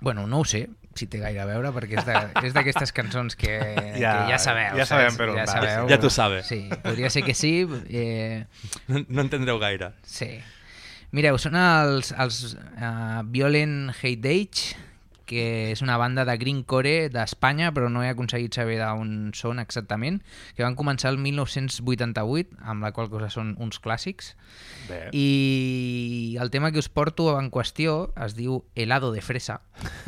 Bueno, no ho sé si té gaire a veure, perquè és d'aquestes cançons que ja, que ja sabeu. ja sabem saps? per on ja sabeu. Ja t'ho sabe. Sí, podria ser que sí. Eh, No, no entendreu gaire. Sí. Mireu, són els, els uh, Violent Hate Age, que és una banda de greencore d'Espanya, però no he aconseguit saber d'on són exactament, que van començar el 1988, amb la qual cosa són uns clàssics. Bé. I el tema que us porto en qüestió es diu Helado de fresa,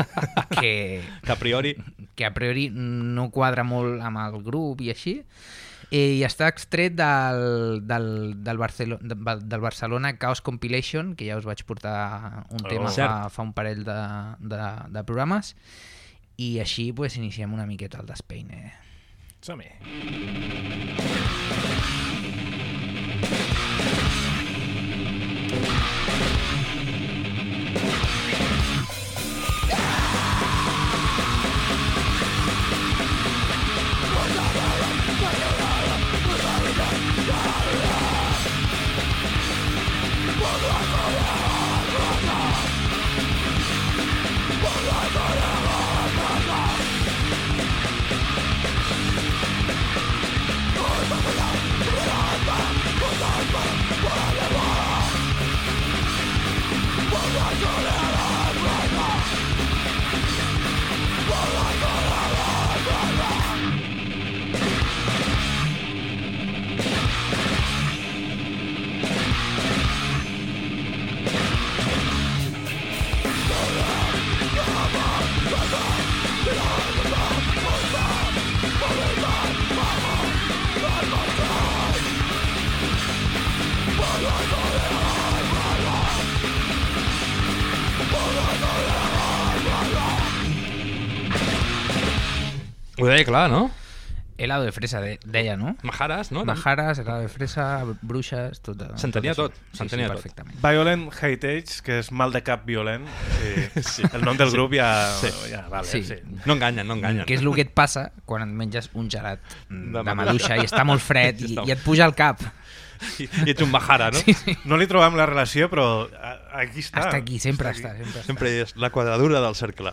que, Que a priori... que a priori no quadra molt amb el grup i així, i està extret del, del, del, Barcelo, del, Barcelona Chaos Compilation, que ja us vaig portar un Oh. tema fa, fa un parell de, de, de programes, i així pues, iniciem una miqueta el despeine. Som-hi. Ho deia clar, no? Helado de fresa, de, deia, no? Majares, no? Majares, helado de fresa, bruixes, tot. S'entenia tot, Sí, s'entenia sí, tot. perfectament. Violent Heritage, que és mal de cap violent. I sí. El nom del Sí. grup ja... Sí. ja vale, Sí. sí. No enganyen, no enganyen. Que és el que et passa quan et menges un gelat De de, maduixa. i està molt fred i, i et puja al cap. I, i ets un majara, no? Sí, sí. No li trobam la relació, però a- aquí està. Està aquí, sempre està, sempre està. Sempre és la quadradura del cercle.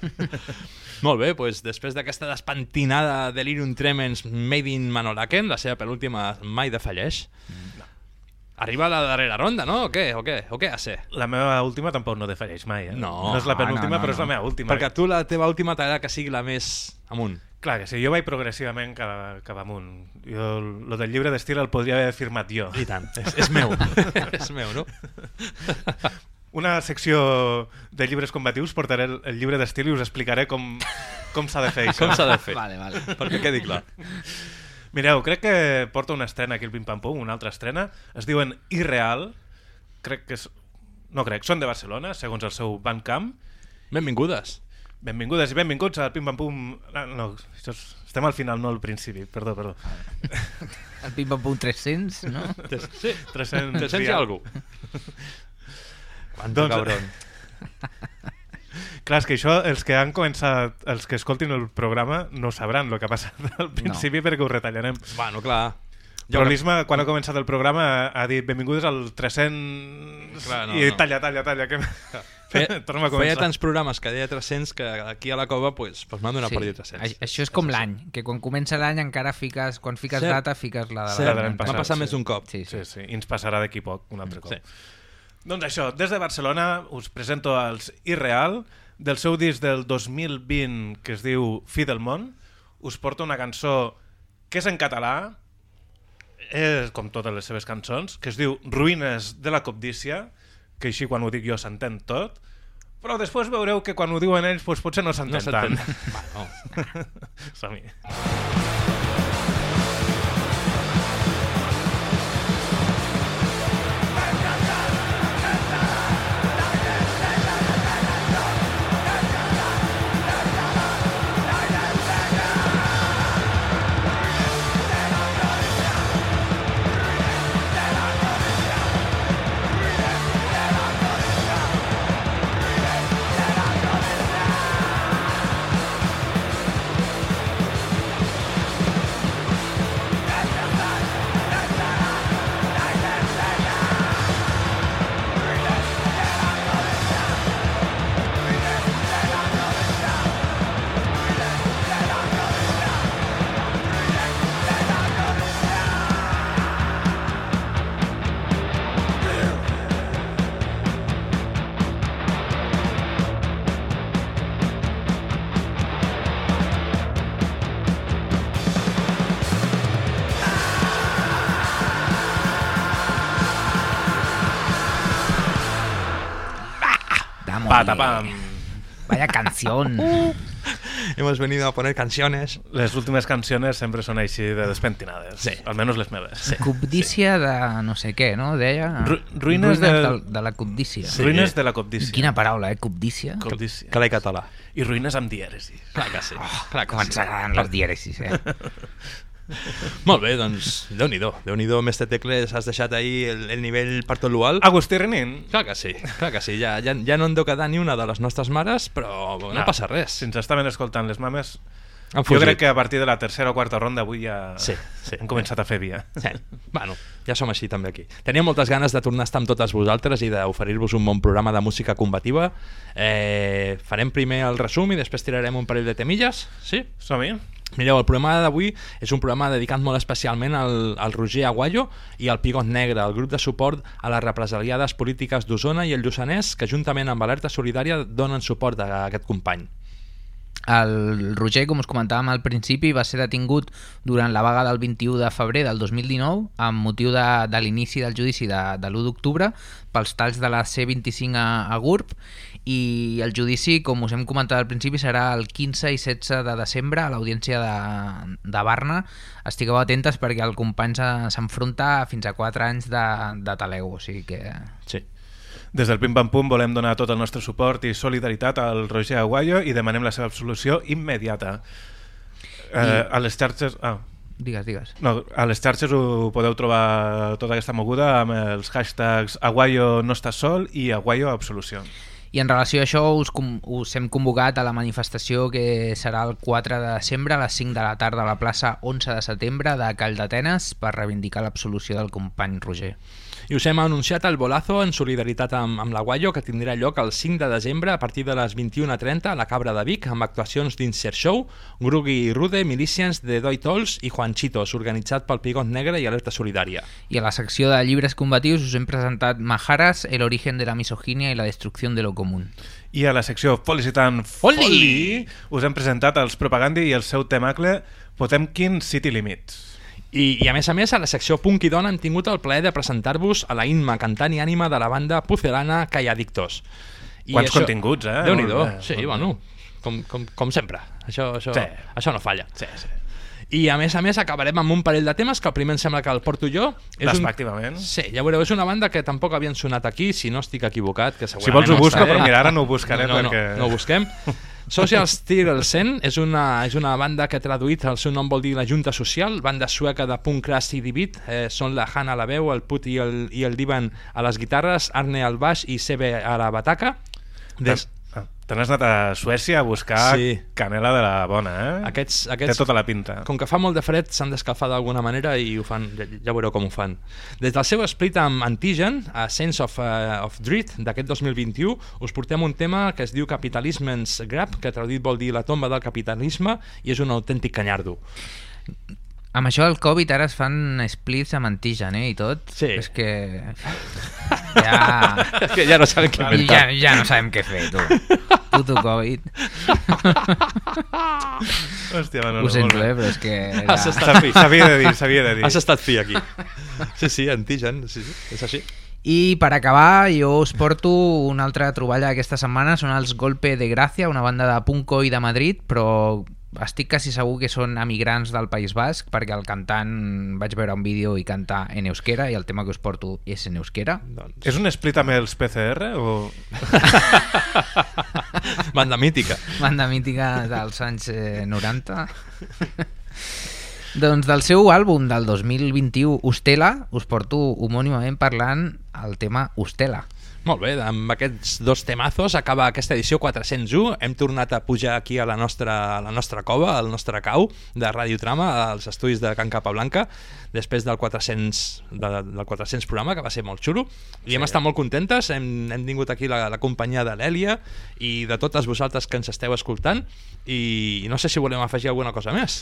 Molt bé, doncs després d'aquesta despentinada Delirium Tremens Made in Manolaken, la seva penúltima mai defalleix, arriba la darrera ronda, no? O què? O què? O què de ser? La meva última tampoc no defalleix mai, eh? No. no és la Ah, penúltima, no, no, però és la meva última. Perquè tu la teva última t'agrada que sigui la més amunt. Clar que sí, jo vaig progressivament cap, cap amunt. Jo, lo del llibre d'estil el podria haver firmat jo. I tant, és, és meu. és meu, no? Una secció de llibres combatius portaré el, el llibre d'estil i us explicaré com, com s'ha de fer això. Com s'ha de fer. Vale, vale. Perquè quedi clar. Mireu, crec que porta una estrena aquí al Pim Pam Pum, una altra estrena. Es diuen Irreal. Crec que és... No crec, són de Barcelona, segons el seu Bandcamp. Benvingudes. Benvingudes i benvinguts al Pim Pam Pum... Ah, no, això és... estem al final, no al principi. Perdó, perdó. El pim pam pum 300, no? Sí, 300 300 i algú. Quanto Doncs- cabron. Clar, és que això, els que han començat, els que escoltin el programa no sabran el que ha passat al principi perquè ho retallarem. Bueno, clar. Però l'Isma, quan ha començat el programa, ha dit benvingudes al 300... Clar, no, I no. talla, talla, talla. Que... Feia, feia tants programes que deia 300 que aquí a la cova pues, pues m'han donat per dir 300. Ai- Això és com l'any, que quan comença l'any encara fiques, quan fiques Cert. data, fiques la de l'any. M'ha passat més d'un cop. Sí, sí. Sí, sí, i ens passarà d'aquí poc, un altre cop. Sí. Doncs això, des de Barcelona us presento els Irreal, del seu disc del 2020 que es diu Fi del món, us porto una cançó que és en català, és com totes les seves cançons, que es diu Ruïnes de la cobdícia, que així quan ho dic jo s'entén tot, però després veureu que quan ho diuen ells doncs potser no s'entén No tant. Bueno. Som-hi. Patapam. Vaya canción. Hemos venido a poner canciones. Les últimes canciones sempre són així de despentinades. Sí. Almenys les meves. Sí. Cobdícia de no sé què, no? Deia... Ru- ruïnes de- de... de la cobdícia. Sí. Ruïnes de la cobdícia. Quina paraula, eh? Cobdícia. Cobdícia. Calai català. I ruïnes amb dièresis. Clar que sí. Clar que Com ens sí. agraden les dièresis, eh? Molt bé, doncs, Déu-n'hi-do. Déu-n'hi-do, mestre Tecles, has deixat ahir el, el nivell per tot l'ual. Agustí Renin. Clar que sí, clar que sí. Ja, ja, ja no en deu quedar ni una de les nostres mares, però no, no passa res. Si ens estaven escoltant les mames, Han jo crec que a partir de la tercera o quarta ronda avui ja Sí, sí. hem començat a fer via. Sí. Bueno, ja som així també aquí. Tenia moltes ganes de tornar a estar amb totes vosaltres i d'oferir-vos un bon programa de música combativa. Eh, farem primer el resum i després tirarem un parell de temilles, sí? Som-hi. Mireu, el programa d'avui és un programa dedicat molt especialment al, al Roger Aguayo i al Pigot Negre, el grup de suport a les represaliades polítiques d'Osona i el Lluçanès, que juntament amb Alerta Solidària donen suport a aquest company. El Roger, com us comentàvem al principi, va ser detingut durant la vaga del 21 de febrer del 2019 amb motiu de, de l'inici del judici de, de l'1 d'octubre pels talls de la C25 a, a GURB i el judici, com us hem comentat al principi, serà el 15 i 16 de desembre a l'audiència de, de Barna. Estigueu atentes perquè el company se- s'enfronta fins a 4 anys de, de talego, o sigui que... Sí. Des del Pim Pam Pum volem donar tot el nostre suport i solidaritat al Roger Aguayo i demanem la seva absolució immediata. Eh, I- a les xarxes... Ah, Digues, digues. no, a les xarxes ho podeu trobar tota aquesta moguda amb els hashtags Aguayo no estàs sol i Aguayo absolució. I en relació a això us, us hem convocat a la manifestació que serà el 4 de desembre a les 5 de la tarda a la plaça 11 de setembre de Call d'Atenes per reivindicar l'absolució del company Roger. I us hem anunciat el bolazo en solidaritat amb, amb l'Aguayo que tindrà lloc el 5 de desembre a partir de les 21.30 a la Cabra de Vic amb actuacions d'Insert Show, Grugui i Rude, Milicians de Doi Tols i Juanchitos, organitzat pel Pigot Negre i Alerta Solidària. I a la secció de llibres combatius us hem presentat Majaras, el origen de la misoginia i la destrucció de lo común. I a la secció Folicitant Foli! Foli us hem presentat els Propagandi i el seu temacle Potemkin City Limits. I, I a més a més, a la secció Punk i Dona hem tingut el plaer de presentar-vos a la Inma, cantant i ànima de la banda Pucelana Calladictos. I Quants continguts, eh? Déu-n'hi-do, Molt bé, sí, molt bé. bueno, com, com, com sempre. Això, això, Sí. això no falla. Sí, sí. I a més a més acabarem amb un parell de temes que el primer em sembla que el porto jo. És un... Respectivament. Sí, ja veureu, és una banda que tampoc havien sonat aquí, si no estic equivocat, que Si vols ho no busco, estaré. però mira, ara no ho buscaré no, no, perquè... No, no ho busquem. Social Steel Sen és una, és una banda que traduït el seu nom vol dir la Junta Social, banda sueca de punk crash i divid, eh, són la Hanna a la veu, el Put i el, i el Divan a les guitarres, Arne al baix i Sebe a la bataca. Des... Te n'has anat a Suècia a buscar Sí. canela de la bona, eh? Aquests, aquests, Té tota la pinta. Com que fa molt de fred, s'han d'escalfar d'alguna manera i ho fan, ja, ja veureu com ho fan. Des del seu split amb Antigen, a Sense of, uh, of Dread, d'aquest 2021, us portem un tema que es diu Capitalismens Grab, que traduït vol dir la tomba del capitalisme, i és un autèntic canyardo. Amb això del Covid ara es fan splits amb antigen, eh, i tot. Sí. És que... Ja... És que ja no sabem què ja, inventar. ja no sabem què fer, tu. Puto Covid. Hòstia, Manolo, Ho sento, eh, però és que... Has Ja... estat. S'havia de dir, s'havia de dir. Has estat fi aquí. Sí, sí, Antigen, sí, sí, és així. I per acabar, jo us porto una altra troballa aquesta setmana, són els Golpe de Gracia, una banda de punko i de Madrid, però estic quasi segur que són emigrants del País Basc, perquè el cantant vaig veure un vídeo i cantar en euskera, i el tema que us porto és en euskera. Doncs... És un split amb els PCR o...? Banda mítica. Banda mítica dels anys eh, 90. doncs del seu àlbum del 2021, Ustela, us porto homònimament parlant el tema Ustela. Molt bé, amb aquests dos temazos acaba aquesta edició 401. Hem tornat a pujar aquí a la nostra, a la nostra cova, al nostre cau de Radiotrama, als estudis de Can Capablanca, després del 400, de, del 400 programa, que va ser molt xulo. I sí. hem estat molt contentes, hem, hem tingut aquí la, la companyia de l'Èlia i de totes vosaltres que ens esteu escoltant i no sé si volem afegir alguna cosa més.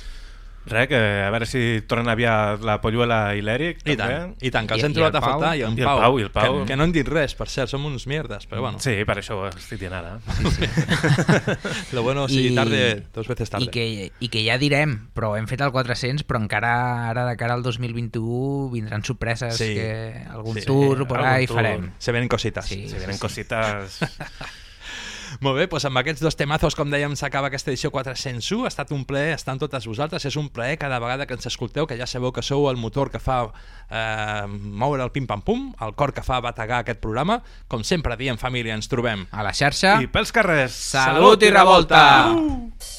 Res, que a veure si tornen aviat la Polluela i l'Eric. I tant, i tant, que els I- hem i trobat el a faltar, Pau. i en I el Pau, Pau, i el Pau. Que, que no hem dit res, per cert, som uns mierdes, però bueno. Sí, per això ho estic dient ara. Lo bueno, sí, I- tarde, dos veces tarde. I que, I que ja direm, però hem fet el 400, però encara ara de cara al 2021 vindran sorpreses, Sí. que algun Sí, tour por algun ahí farem. Se venen cositas. Sí, Si venen cosites... Molt bé, doncs amb aquests dos temazos, com dèiem, s'acaba aquesta edició 401. Ha estat un plaer estar amb totes vosaltres. És un plaer cada vegada que ens escolteu, que ja sabeu que sou el motor que fa eh, moure el pim-pam-pum, el cor que fa bategar aquest programa. Com sempre diem, família, ens trobem A la xarxa, I pels carrers... salut i revolta! Uh!